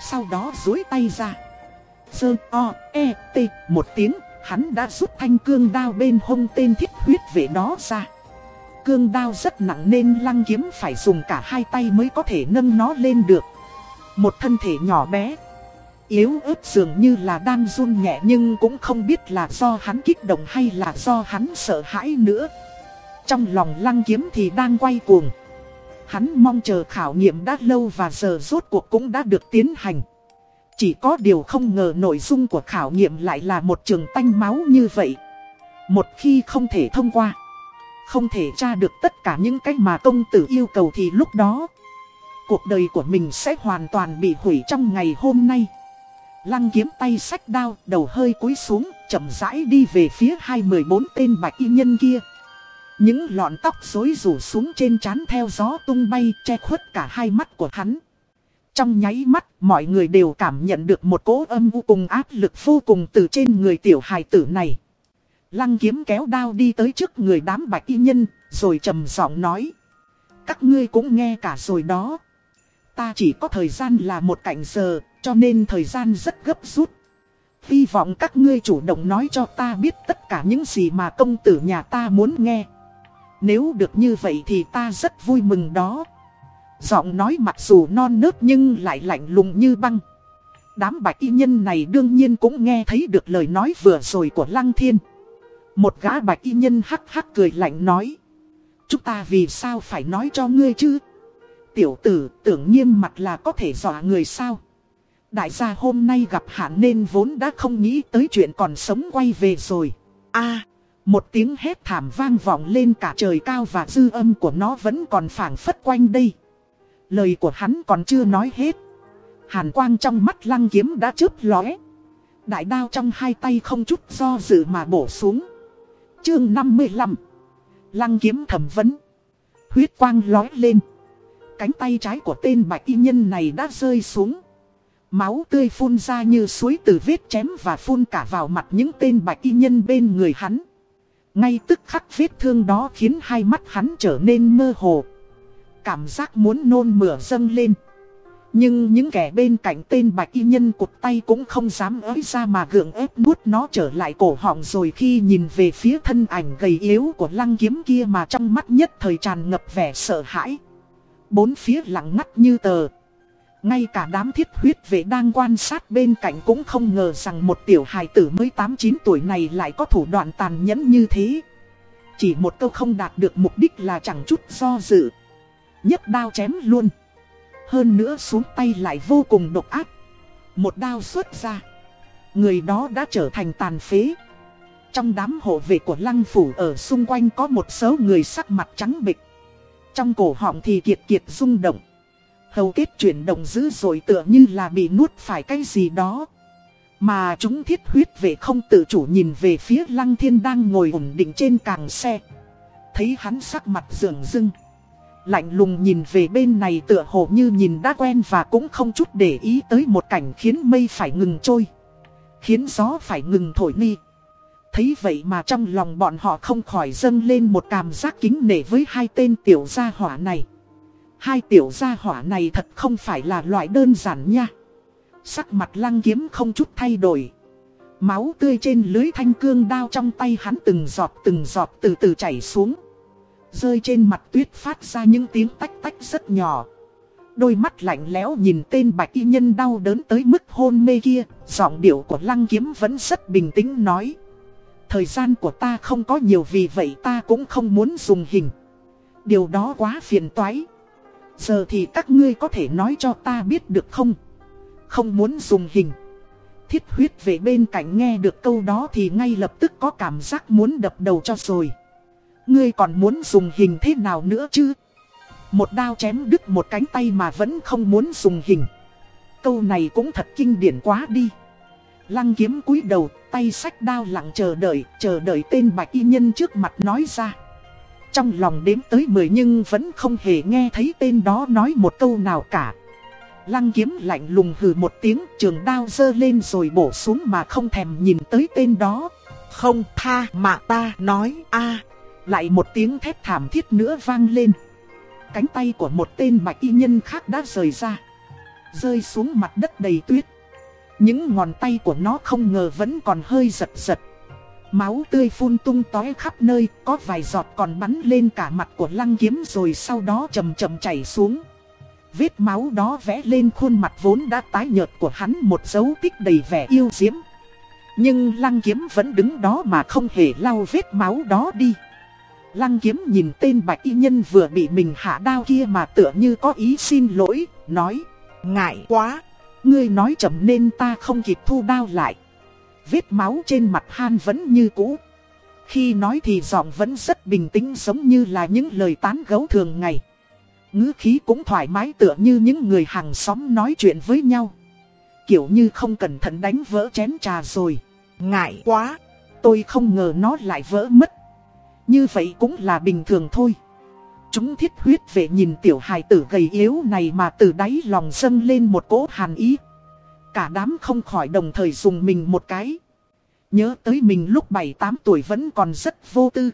Sau đó dối tay ra. Sơ o e t một tiếng, hắn đã rút thanh cương đao bên hông tên thiết huyết vệ đó ra. Cương đao rất nặng nên lăng kiếm phải dùng cả hai tay mới có thể nâng nó lên được. Một thân thể nhỏ bé Yếu ớt dường như là đang run nhẹ nhưng cũng không biết là do hắn kích động hay là do hắn sợ hãi nữa. Trong lòng lăng kiếm thì đang quay cuồng. Hắn mong chờ khảo nghiệm đã lâu và giờ rốt cuộc cũng đã được tiến hành. Chỉ có điều không ngờ nội dung của khảo nghiệm lại là một trường tanh máu như vậy. Một khi không thể thông qua, không thể tra được tất cả những cái mà công tử yêu cầu thì lúc đó, cuộc đời của mình sẽ hoàn toàn bị hủy trong ngày hôm nay. Lăng kiếm tay sách đao, đầu hơi cúi xuống, chậm rãi đi về phía hai mười bốn tên bạch y nhân kia. Những lọn tóc rối rủ xuống trên trán theo gió tung bay, che khuất cả hai mắt của hắn. Trong nháy mắt, mọi người đều cảm nhận được một cỗ âm vô cùng áp lực vô cùng từ trên người tiểu hài tử này. Lăng kiếm kéo đao đi tới trước người đám bạch y nhân, rồi trầm giọng nói. Các ngươi cũng nghe cả rồi đó. Ta chỉ có thời gian là một cạnh giờ, cho nên thời gian rất gấp rút. Hy vọng các ngươi chủ động nói cho ta biết tất cả những gì mà công tử nhà ta muốn nghe. Nếu được như vậy thì ta rất vui mừng đó. Giọng nói mặc dù non nớt nhưng lại lạnh lùng như băng. Đám bạch y nhân này đương nhiên cũng nghe thấy được lời nói vừa rồi của Lăng Thiên. Một gã bạch y nhân hắc hắc cười lạnh nói. Chúng ta vì sao phải nói cho ngươi chứ? Tiểu tử, tưởng nghiêm mặt là có thể dọa người sao? Đại gia hôm nay gặp hạn nên vốn đã không nghĩ tới chuyện còn sống quay về rồi. a, một tiếng hét thảm vang vọng lên cả trời cao và dư âm của nó vẫn còn phảng phất quanh đây. Lời của hắn còn chưa nói hết. Hàn quang trong mắt lăng kiếm đã chớp lóe. Đại đao trong hai tay không chút do dự mà bổ xuống. Chương 55 Lăng kiếm thẩm vấn Huyết quang lóe lên Cánh tay trái của tên bạch y nhân này đã rơi xuống Máu tươi phun ra như suối từ vết chém và phun cả vào mặt những tên bạch y nhân bên người hắn. Ngay tức khắc vết thương đó khiến hai mắt hắn trở nên mơ hồ. Cảm giác muốn nôn mửa dâng lên. Nhưng những kẻ bên cạnh tên bạch y nhân cụt tay cũng không dám ới ra mà gượng ép nuốt nó trở lại cổ họng rồi khi nhìn về phía thân ảnh gầy yếu của lăng kiếm kia mà trong mắt nhất thời tràn ngập vẻ sợ hãi. Bốn phía lặng ngắt như tờ. Ngay cả đám thiết huyết vệ đang quan sát bên cạnh cũng không ngờ rằng một tiểu hài tử mới 8-9 tuổi này lại có thủ đoạn tàn nhẫn như thế. Chỉ một câu không đạt được mục đích là chẳng chút do dự nhất đao chém luôn. Hơn nữa xuống tay lại vô cùng độc ác. Một đao xuất ra. Người đó đã trở thành tàn phế. Trong đám hộ vệ của lăng phủ ở xung quanh có một số người sắc mặt trắng bịch. Trong cổ họng thì kiệt kiệt rung động. Hầu kết chuyển động dữ dội tựa như là bị nuốt phải cái gì đó. Mà chúng thiết huyết về không tự chủ nhìn về phía lăng thiên đang ngồi ổn định trên càng xe. Thấy hắn sắc mặt dường dưng. Lạnh lùng nhìn về bên này tựa hồ như nhìn đã quen và cũng không chút để ý tới một cảnh khiến mây phải ngừng trôi. Khiến gió phải ngừng thổi ni. Thấy vậy mà trong lòng bọn họ không khỏi dâng lên một cảm giác kính nể với hai tên tiểu gia hỏa này. Hai tiểu gia hỏa này thật không phải là loại đơn giản nha. Sắc mặt lăng kiếm không chút thay đổi. Máu tươi trên lưới thanh cương đao trong tay hắn từng giọt từng giọt từ từ chảy xuống. Rơi trên mặt tuyết phát ra những tiếng tách tách rất nhỏ. Đôi mắt lạnh lẽo nhìn tên bạch y nhân đau đớn tới mức hôn mê kia, giọng điệu của lăng kiếm vẫn rất bình tĩnh nói. Thời gian của ta không có nhiều vì vậy ta cũng không muốn dùng hình. Điều đó quá phiền toái. Giờ thì các ngươi có thể nói cho ta biết được không? Không muốn dùng hình. Thiết huyết về bên cạnh nghe được câu đó thì ngay lập tức có cảm giác muốn đập đầu cho rồi. Ngươi còn muốn dùng hình thế nào nữa chứ? Một đao chém đứt một cánh tay mà vẫn không muốn dùng hình. Câu này cũng thật kinh điển quá đi. Lăng kiếm cúi đầu, tay sách đao lặng chờ đợi, chờ đợi tên bạch y nhân trước mặt nói ra. Trong lòng đếm tới 10 nhưng vẫn không hề nghe thấy tên đó nói một câu nào cả. Lăng kiếm lạnh lùng hừ một tiếng trường đao dơ lên rồi bổ xuống mà không thèm nhìn tới tên đó. Không tha mà ta nói a lại một tiếng thét thảm thiết nữa vang lên. Cánh tay của một tên bạch y nhân khác đã rời ra. Rơi xuống mặt đất đầy tuyết. Những ngón tay của nó không ngờ vẫn còn hơi giật giật. Máu tươi phun tung tói khắp nơi, có vài giọt còn bắn lên cả mặt của lăng kiếm rồi sau đó chầm chậm chảy xuống. Vết máu đó vẽ lên khuôn mặt vốn đã tái nhợt của hắn một dấu tích đầy vẻ yêu diễm. Nhưng lăng kiếm vẫn đứng đó mà không hề lau vết máu đó đi. Lăng kiếm nhìn tên bạch y nhân vừa bị mình hạ đao kia mà tựa như có ý xin lỗi, nói, ngại quá, ngươi nói chậm nên ta không kịp thu đao lại. Vết máu trên mặt Han vẫn như cũ. Khi nói thì giọng vẫn rất bình tĩnh giống như là những lời tán gấu thường ngày. ngữ khí cũng thoải mái tựa như những người hàng xóm nói chuyện với nhau. Kiểu như không cẩn thận đánh vỡ chén trà rồi. Ngại quá, tôi không ngờ nó lại vỡ mất. Như vậy cũng là bình thường thôi. Chúng thiết huyết về nhìn tiểu hài tử gầy yếu này mà từ đáy lòng dâng lên một cỗ hàn ý. Cả đám không khỏi đồng thời dùng mình một cái. Nhớ tới mình lúc 7-8 tuổi vẫn còn rất vô tư.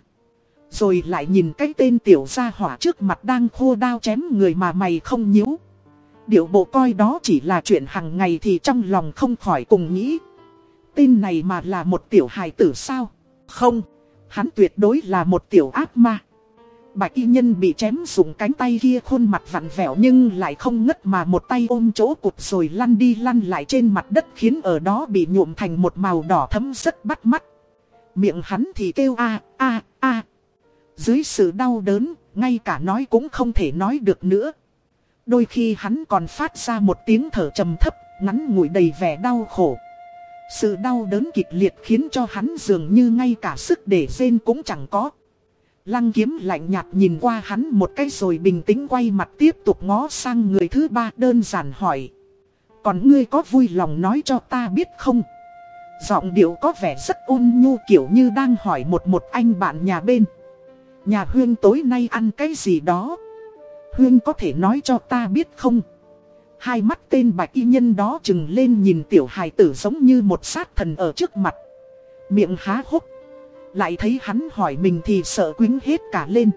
Rồi lại nhìn cái tên tiểu gia hỏa trước mặt đang khô đao chém người mà mày không nhíu. Điệu bộ coi đó chỉ là chuyện hàng ngày thì trong lòng không khỏi cùng nghĩ. Tên này mà là một tiểu hài tử sao? Không, hắn tuyệt đối là một tiểu ác ma. Bạch y nhân bị chém dùng cánh tay kia khuôn mặt vặn vẹo nhưng lại không ngất mà một tay ôm chỗ cụt rồi lăn đi lăn lại trên mặt đất khiến ở đó bị nhuộm thành một màu đỏ thấm rất bắt mắt. Miệng hắn thì kêu a a a. Dưới sự đau đớn, ngay cả nói cũng không thể nói được nữa. Đôi khi hắn còn phát ra một tiếng thở trầm thấp, ngắn ngủi đầy vẻ đau khổ. Sự đau đớn kịch liệt khiến cho hắn dường như ngay cả sức để rên cũng chẳng có. Lăng kiếm lạnh nhạt nhìn qua hắn một cái rồi bình tĩnh quay mặt tiếp tục ngó sang người thứ ba đơn giản hỏi. Còn ngươi có vui lòng nói cho ta biết không? Giọng điệu có vẻ rất ôn nhu kiểu như đang hỏi một một anh bạn nhà bên. Nhà Huyên tối nay ăn cái gì đó? Huyên có thể nói cho ta biết không? Hai mắt tên bạch y nhân đó chừng lên nhìn tiểu hài tử giống như một sát thần ở trước mặt. Miệng há hốc. Lại thấy hắn hỏi mình thì sợ quính hết cả lên.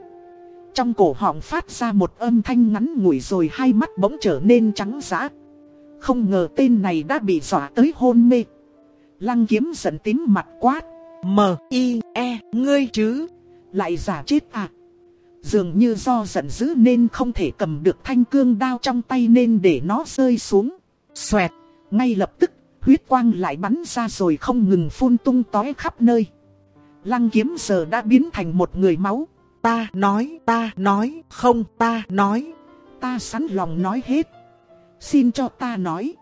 Trong cổ họng phát ra một âm thanh ngắn ngủi rồi hai mắt bỗng trở nên trắng giã Không ngờ tên này đã bị dọa tới hôn mê. Lăng kiếm giận tím mặt quát M-I-E ngươi chứ? Lại giả chết à? Dường như do giận dữ nên không thể cầm được thanh cương đao trong tay nên để nó rơi xuống Xoẹt Ngay lập tức huyết quang lại bắn ra rồi không ngừng phun tung tói khắp nơi Lăng kiếm giờ đã biến thành một người máu. Ta nói, ta nói, không ta nói. Ta sẵn lòng nói hết. Xin cho ta nói.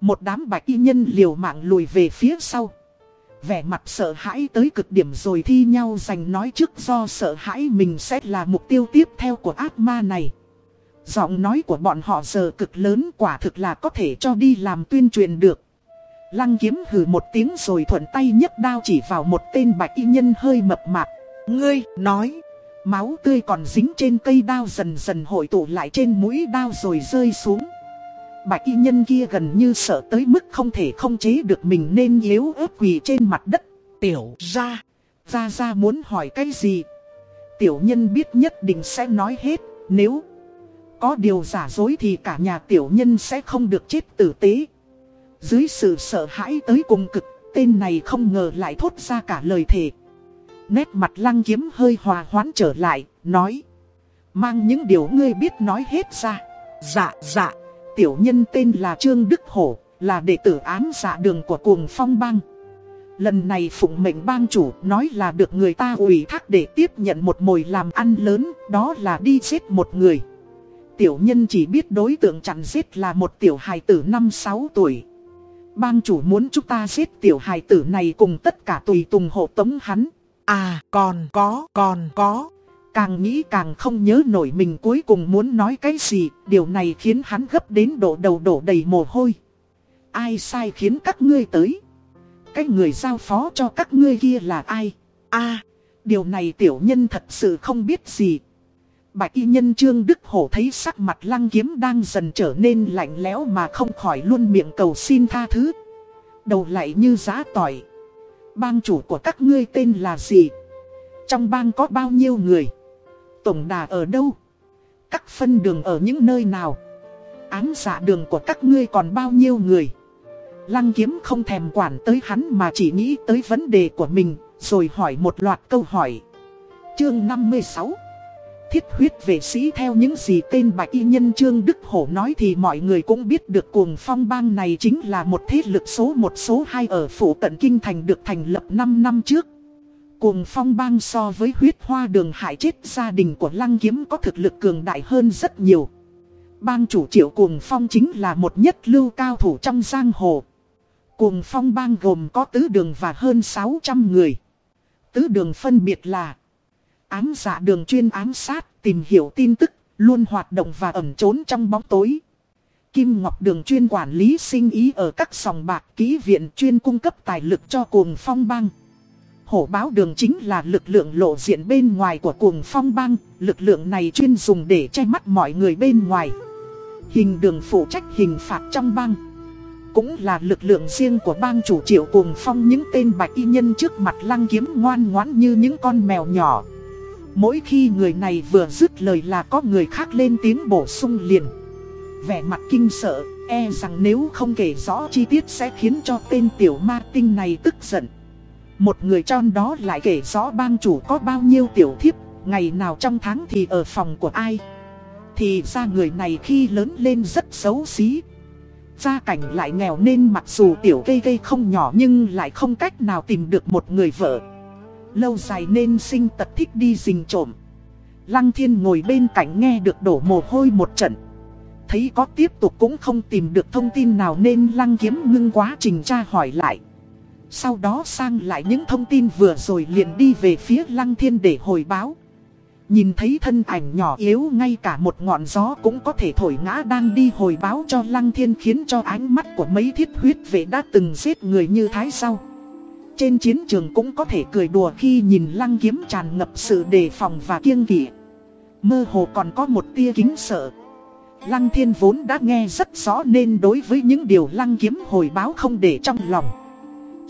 Một đám bạch y nhân liều mạng lùi về phía sau. Vẻ mặt sợ hãi tới cực điểm rồi thi nhau giành nói trước do sợ hãi mình sẽ là mục tiêu tiếp theo của ác ma này. Giọng nói của bọn họ giờ cực lớn quả thực là có thể cho đi làm tuyên truyền được. Lăng kiếm hừ một tiếng rồi thuận tay nhấc đao chỉ vào một tên bạch y nhân hơi mập mạp. Ngươi, nói, máu tươi còn dính trên cây đao dần dần hội tụ lại trên mũi đao rồi rơi xuống. Bạch y nhân kia gần như sợ tới mức không thể không chế được mình nên yếu ớt quỳ trên mặt đất. Tiểu ra, ra ra muốn hỏi cái gì? Tiểu nhân biết nhất định sẽ nói hết, nếu có điều giả dối thì cả nhà tiểu nhân sẽ không được chết tử tế. Dưới sự sợ hãi tới cùng cực, Tên này không ngờ lại thốt ra cả lời thề. Nét mặt lăng kiếm hơi hòa hoãn trở lại, nói. Mang những điều ngươi biết nói hết ra. Dạ, dạ, tiểu nhân tên là Trương Đức Hổ, là đệ tử ám giả dạ đường của cuồng phong bang. Lần này phụng mệnh bang chủ nói là được người ta ủy thác để tiếp nhận một mồi làm ăn lớn, đó là đi giết một người. Tiểu nhân chỉ biết đối tượng chặn giết là một tiểu hài tử 5-6 tuổi. Bang chủ muốn chúng ta giết tiểu hài tử này cùng tất cả tùy tùng hộ tống hắn. À, còn có, còn có. Càng nghĩ càng không nhớ nổi mình cuối cùng muốn nói cái gì, điều này khiến hắn gấp đến độ đầu đổ đầy mồ hôi. Ai sai khiến các ngươi tới? Cái người giao phó cho các ngươi kia là ai? a điều này tiểu nhân thật sự không biết gì. Bạch y nhân trương Đức Hổ thấy sắc mặt lăng kiếm đang dần trở nên lạnh lẽo mà không khỏi luôn miệng cầu xin tha thứ. Đầu lại như giá tỏi. Bang chủ của các ngươi tên là gì? Trong bang có bao nhiêu người? Tổng đà ở đâu? Các phân đường ở những nơi nào? Ám dạ đường của các ngươi còn bao nhiêu người? Lăng kiếm không thèm quản tới hắn mà chỉ nghĩ tới vấn đề của mình, rồi hỏi một loạt câu hỏi. Chương 56 Thiết huyết vệ sĩ theo những gì tên bạch y nhân Trương Đức Hổ nói thì mọi người cũng biết được cuồng phong bang này chính là một thế lực số một số hai ở phủ cận kinh thành được thành lập 5 năm trước. Cuồng phong bang so với huyết hoa đường hại chết gia đình của lăng kiếm có thực lực cường đại hơn rất nhiều. Bang chủ triệu cuồng phong chính là một nhất lưu cao thủ trong giang hồ. Cuồng phong bang gồm có tứ đường và hơn 600 người. Tứ đường phân biệt là Ám giả đường chuyên ám sát, tìm hiểu tin tức, luôn hoạt động và ẩn trốn trong bóng tối. Kim Ngọc Đường chuyên quản lý sinh ý ở các sòng bạc ký viện chuyên cung cấp tài lực cho cuồng phong bang. Hổ báo đường chính là lực lượng lộ diện bên ngoài của cuồng phong bang, lực lượng này chuyên dùng để che mắt mọi người bên ngoài. Hình đường phụ trách hình phạt trong bang. Cũng là lực lượng riêng của bang chủ triệu cuồng phong những tên bạch y nhân trước mặt lăng kiếm ngoan ngoãn như những con mèo nhỏ. Mỗi khi người này vừa dứt lời là có người khác lên tiếng bổ sung liền Vẻ mặt kinh sợ, e rằng nếu không kể rõ chi tiết sẽ khiến cho tên tiểu ma tinh này tức giận một người tròn đó lại kể rõ bang chủ có bao nhiêu tiểu thiếp, ngày nào trong tháng thì ở phòng của ai. Thì ra người này khi lớn lên rất xấu xí. Gia cảnh lại nghèo nên mặc dù tiểu cây cây không nhỏ nhưng lại không cách nào tìm được một người vợ. Lâu dài nên sinh tật thích đi rình trộm. Lăng thiên ngồi bên cạnh nghe được đổ mồ hôi một trận. Thấy có tiếp tục cũng không tìm được thông tin nào nên lăng kiếm ngưng quá trình tra hỏi lại. Sau đó sang lại những thông tin vừa rồi liền đi về phía lăng thiên để hồi báo Nhìn thấy thân ảnh nhỏ yếu ngay cả một ngọn gió cũng có thể thổi ngã đang đi hồi báo cho lăng thiên khiến cho ánh mắt của mấy thiết huyết vệ đã từng giết người như thái sau trên chiến trường cũng có thể cười đùa khi nhìn lăng kiếm tràn ngập sự đề phòng và kiêng kỵ. Mơ hồ còn có một tia kính sợ. Lăng thiên vốn đã nghe rất rõ nên đối với những điều lăng kiếm hồi báo không để trong lòng.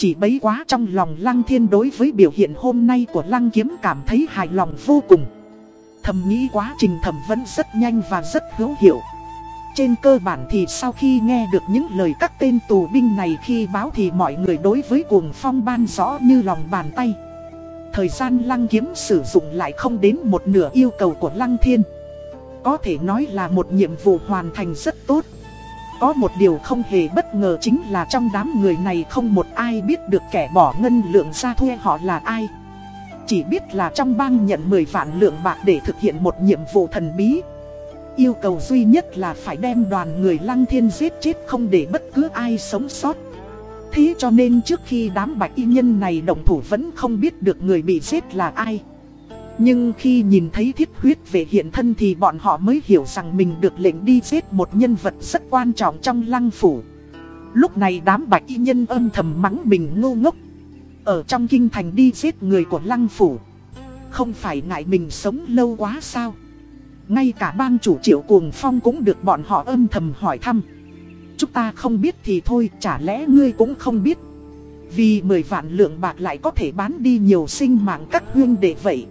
Chỉ bấy quá trong lòng lăng thiên đối với biểu hiện hôm nay của lăng kiếm cảm thấy hài lòng vô cùng. Thầm nghĩ quá trình thẩm vấn rất nhanh và rất hữu hiệu. Trên cơ bản thì sau khi nghe được những lời các tên tù binh này khi báo thì mọi người đối với cuồng phong ban rõ như lòng bàn tay. Thời gian lăng kiếm sử dụng lại không đến một nửa yêu cầu của lăng thiên. Có thể nói là một nhiệm vụ hoàn thành rất tốt. Có một điều không hề bất ngờ chính là trong đám người này không một ai biết được kẻ bỏ ngân lượng ra thuê họ là ai. Chỉ biết là trong bang nhận 10 vạn lượng bạc để thực hiện một nhiệm vụ thần bí. Yêu cầu duy nhất là phải đem đoàn người lăng thiên giết chết không để bất cứ ai sống sót Thế cho nên trước khi đám bạch y nhân này động thủ vẫn không biết được người bị giết là ai nhưng khi nhìn thấy thiết huyết về hiện thân thì bọn họ mới hiểu rằng mình được lệnh đi giết một nhân vật rất quan trọng trong lăng phủ. Lúc này đám bạch y nhân âm thầm mắng mình ngu ngốc. Ở trong kinh thành đi giết người của lăng phủ, Không phải ngại mình sống lâu quá sao? Ngay cả bang chủ triệu cuồng phong cũng được bọn họ âm thầm hỏi thăm. Chúng ta không biết thì thôi, chả lẽ ngươi cũng không biết? Vì 10 vạn lượng bạc lại có thể bán đi nhiều sinh mạng các huyên để vậy.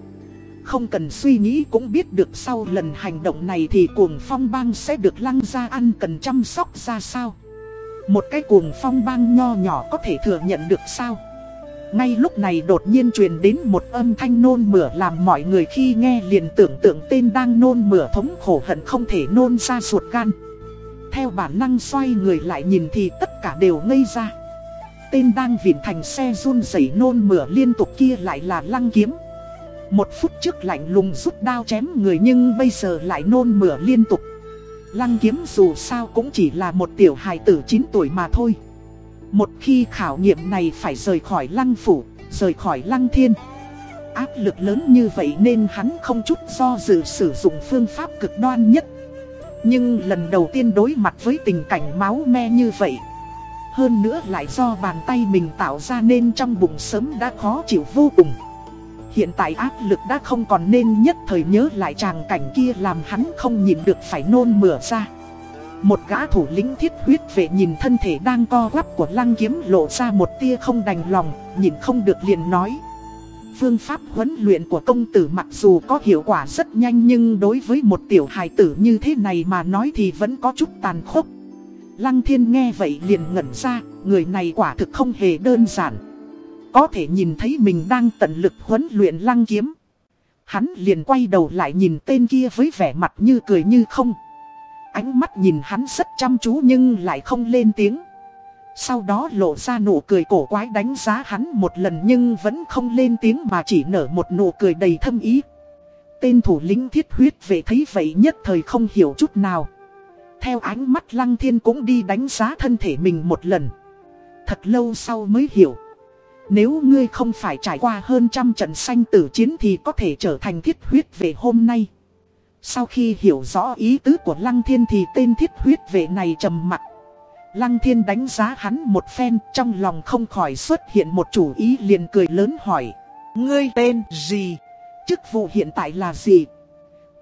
Không cần suy nghĩ cũng biết được sau lần hành động này thì cuồng phong bang sẽ được lăng ra ăn cần chăm sóc ra sao. Một cái cuồng phong bang nho nhỏ có thể thừa nhận được sao? Ngay lúc này đột nhiên truyền đến một âm thanh nôn mửa làm mọi người khi nghe liền tưởng tượng tên đang nôn mửa thống khổ hận không thể nôn ra ruột gan. Theo bản năng xoay người lại nhìn thì tất cả đều ngây ra. Tên đang vỉn thành xe run rẩy nôn mửa liên tục kia lại là lăng kiếm. Một phút trước lạnh lùng rút đao chém người nhưng bây giờ lại nôn mửa liên tục. Lăng kiếm dù sao cũng chỉ là một tiểu hài tử 9 tuổi mà thôi. Một khi khảo nghiệm này phải rời khỏi lăng phủ, rời khỏi lăng thiên. Áp lực lớn như vậy nên hắn không chút do dự sử dụng phương pháp cực đoan nhất. Nhưng lần đầu tiên đối mặt với tình cảnh máu me như vậy hơn nữa lại do bàn tay mình tạo ra nên trong bụng sớm đã khó chịu vô cùng. Hiện tại áp lực đã không còn nên nhất thời nhớ lại tràng cảnh kia làm hắn không nhìn được phải nôn mửa ra. Một gã thủ lĩnh thiết huyết vệ nhìn thân thể đang co quắp của lăng kiếm lộ ra một tia không đành lòng, nhìn không được liền nói. Phương pháp huấn luyện của công tử mặc dù có hiệu quả rất nhanh nhưng đối với một tiểu hài tử như thế này mà nói thì vẫn có chút tàn khốc. Lăng thiên nghe vậy liền ngẩn ra, người này quả thực không hề đơn giản. Có thể nhìn thấy mình đang tận lực huấn luyện lăng kiếm. Hắn liền quay đầu lại nhìn tên kia với vẻ mặt như cười như không. Ánh mắt nhìn hắn rất chăm chú nhưng lại không lên tiếng. Sau đó lộ ra nụ cười cổ quái đánh giá hắn một lần nhưng vẫn không lên tiếng mà chỉ nở một nụ cười đầy thâm ý. Tên thủ lĩnh thiết huyết về thấy vậy nhất thời không hiểu chút nào. Theo ánh mắt lăng thiên cũng đi đánh giá thân thể mình một lần Thật lâu sau mới hiểu nếu ngươi không phải trải qua hơn trăm trận sanh tử chiến thì có thể trở thành thiết huyết về hôm nay Sau khi hiểu rõ ý tứ của lăng thiên thì tên thiết huyết vệ này trầm mặt Lăng thiên đánh giá hắn một phen, trong lòng không khỏi xuất hiện một chủ ý liền cười lớn hỏi, Ngươi tên gì? Chức vụ hiện tại là gì?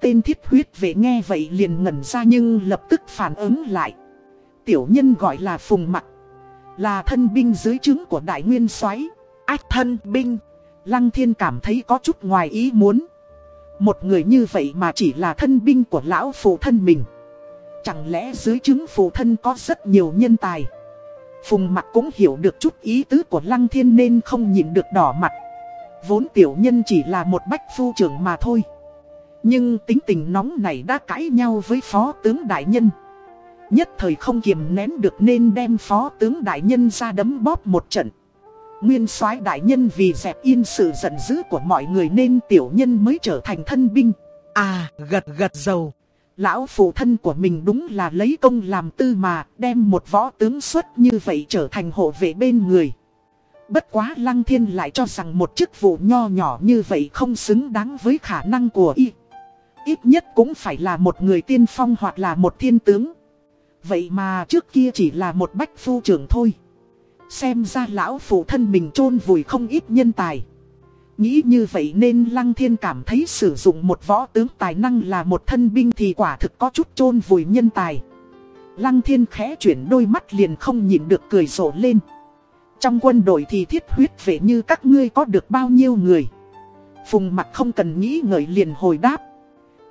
Tên thiết huyết vệ nghe vậy liền ngẩn ra nhưng lập tức phản ứng lại. Tiểu nhân gọi là Phùng Mặc. Là thân binh dưới trướng của đại nguyên soái Ách thân binh. Lăng thiên cảm thấy có chút ngoài ý muốn. Một người như vậy mà chỉ là thân binh của lão phụ thân mình. Chẳng lẽ dưới chứng phụ thân có rất nhiều nhân tài. Phùng Mặc cũng hiểu được chút ý tứ của Lăng Thiên nên không nhìn được đỏ mặt. Vốn tiểu nhân chỉ là một bách phu trưởng mà thôi. Nhưng tính tình nóng này đã cãi nhau với phó tướng đại nhân Nhất thời không kiềm nén được nên đem phó tướng đại nhân ra đấm bóp một trận Nguyên soái đại nhân vì dẹp yên sự giận dữ của mọi người nên tiểu nhân mới trở thành thân binh À gật gật dầu Lão phụ thân của mình đúng là lấy công làm tư mà, đem một võ tướng xuất như vậy trở thành hộ vệ bên người Bất quá Lăng Thiên lại cho rằng một chức vụ nho nhỏ như vậy không xứng đáng với khả năng của y ít nhất cũng phải là một người tiên phong hoặc là một thiên tướng. Vậy mà trước kia chỉ là một bách phu trưởng thôi. Xem ra lão phụ thân mình chôn vùi không ít nhân tài. Nghĩ như vậy nên Lăng Thiên cảm thấy sử dụng một võ tướng tài năng là một thân binh thì quả thực có chút chôn vùi nhân tài. Lăng Thiên khẽ chuyển đôi mắt liền không nhìn được cười rộ lên. Trong quân đội thì thiết huyết về như các ngươi có được bao nhiêu người. Phùng mặt không cần nghĩ ngợi liền hồi đáp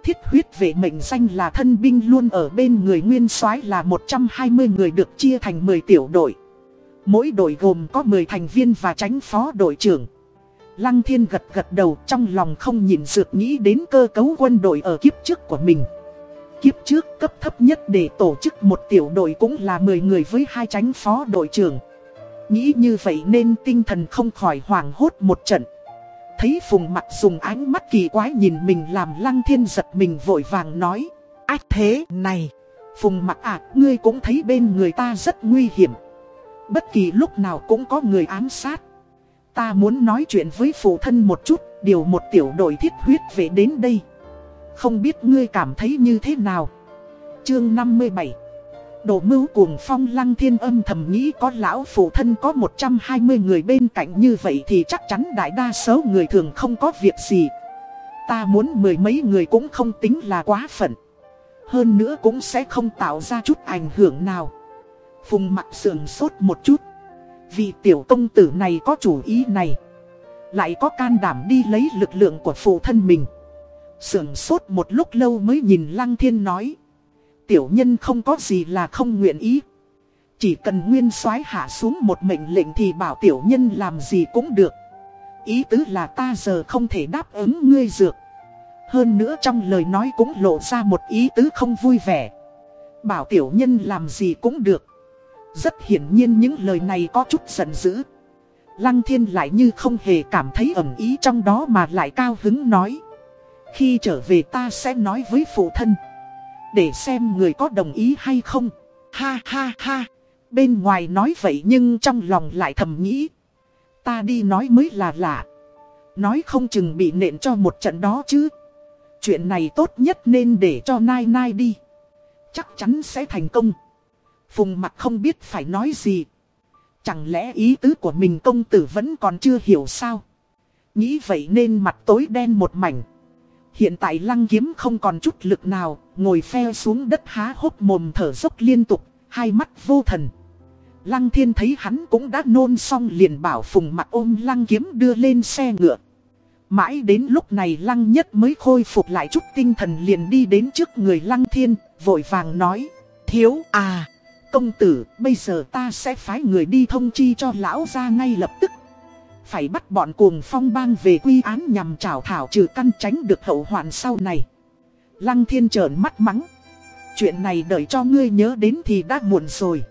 thiết huyết vệ mệnh danh là thân binh luôn ở bên người nguyên soái là 120 người được chia thành 10 tiểu đội. Mỗi đội gồm có 10 thành viên và tránh phó đội trưởng. Lăng thiên gật gật đầu trong lòng không nhìn dược nghĩ đến cơ cấu quân đội ở kiếp trước của mình. Kiếp trước cấp thấp nhất để tổ chức một tiểu đội cũng là 10 người với hai tránh phó đội trưởng. Nghĩ như vậy nên tinh thần không khỏi hoảng hốt một trận. Thấy Phùng mặt dùng ánh mắt kỳ quái nhìn mình làm lăng thiên giật mình vội vàng nói. Ách thế này, Phùng mặt à, ngươi cũng thấy bên người ta rất nguy hiểm. Bất kỳ lúc nào cũng có người ám sát. Ta muốn nói chuyện với phụ thân một chút, điều một tiểu đội thiết huyết về đến đây. Không biết ngươi cảm thấy như thế nào? Chương 57 Đồ mưu cuồng phong lăng thiên âm thầm nghĩ có lão phụ thân có 120 người bên cạnh như vậy thì chắc chắn đại đa số người thường không có việc gì. Ta muốn mười mấy người cũng không tính là quá phận. Hơn nữa cũng sẽ không tạo ra chút ảnh hưởng nào. Phùng mặt sườn sốt một chút. Vì tiểu công tử này có chủ ý này. Lại có can đảm đi lấy lực lượng của phụ thân mình. Sườn sốt một lúc lâu mới nhìn Lăng Thiên nói, tiểu nhân không có gì là không nguyện ý. Chỉ cần nguyên soái hạ xuống một mệnh lệnh thì bảo tiểu nhân làm gì cũng được Ý tứ là ta giờ không thể đáp ứng ngươi dược Hơn nữa trong lời nói cũng lộ ra một ý tứ không vui vẻ Bảo tiểu nhân làm gì cũng được rất hiển nhiên những lời này có chút giận dữ. Lăng thiên lại như không hề cảm thấy ẩm ý trong đó mà lại cao hứng nói. Khi trở về ta sẽ nói với phụ thân. Để xem người có đồng ý hay không. Ha ha ha. Bên ngoài nói vậy nhưng trong lòng lại thầm nghĩ. Ta đi nói mới là lạ. Nói không chừng bị nện cho một trận đó chứ. Chuyện này tốt nhất nên để cho Nai Nai đi. Chắc chắn sẽ thành công. Phùng mặt không biết phải nói gì Chẳng lẽ ý tứ của mình công tử vẫn còn chưa hiểu sao Nghĩ vậy nên mặt tối đen một mảnh Hiện tại lăng kiếm không còn chút lực nào Ngồi pheo xuống đất há hốc mồm thở dốc liên tục Hai mắt vô thần Lăng thiên thấy hắn cũng đã nôn xong liền bảo phùng mặt ôm lăng kiếm đưa lên xe ngựa. Mãi đến lúc này lăng nhất mới khôi phục lại chút tinh thần liền đi đến trước người lăng thiên, vội vàng nói. Thiếu à, công tử, bây giờ ta sẽ phái người đi thông chi cho lão ra ngay lập tức. Phải bắt bọn cuồng phong bang về quy án nhằm trảo thảo trừ căn tránh được hậu hoạn sau này. Lăng thiên trợn mắt mắng. Chuyện này đợi cho ngươi nhớ đến thì đã muộn rồi.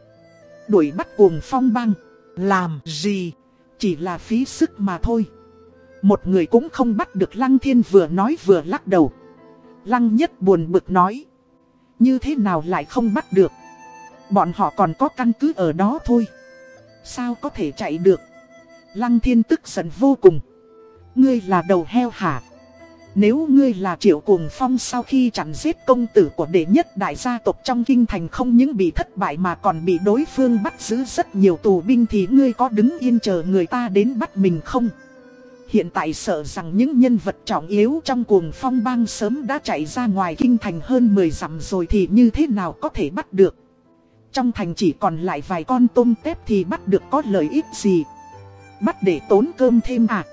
Đuổi bắt cuồng phong băng. Làm gì? Chỉ là phí sức mà thôi. Một người cũng không bắt được Lăng Thiên vừa nói vừa lắc đầu. Lăng nhất buồn bực nói. Như thế nào lại không bắt được? Bọn họ còn có căn cứ ở đó thôi. Sao có thể chạy được? Lăng Thiên tức giận vô cùng. Ngươi là đầu heo hả? Nếu ngươi là triệu cuồng phong sau khi chặn giết công tử của đệ nhất đại gia tộc trong kinh thành không những bị thất bại mà còn bị đối phương bắt giữ rất nhiều tù binh thì ngươi có đứng yên chờ người ta đến bắt mình không? Hiện tại sợ rằng những nhân vật trọng yếu trong cuồng phong bang sớm đã chạy ra ngoài kinh thành hơn 10 dặm rồi thì như thế nào có thể bắt được? Trong thành chỉ còn lại vài con tôm tép thì bắt được có lợi ích gì? Bắt để tốn cơm thêm à?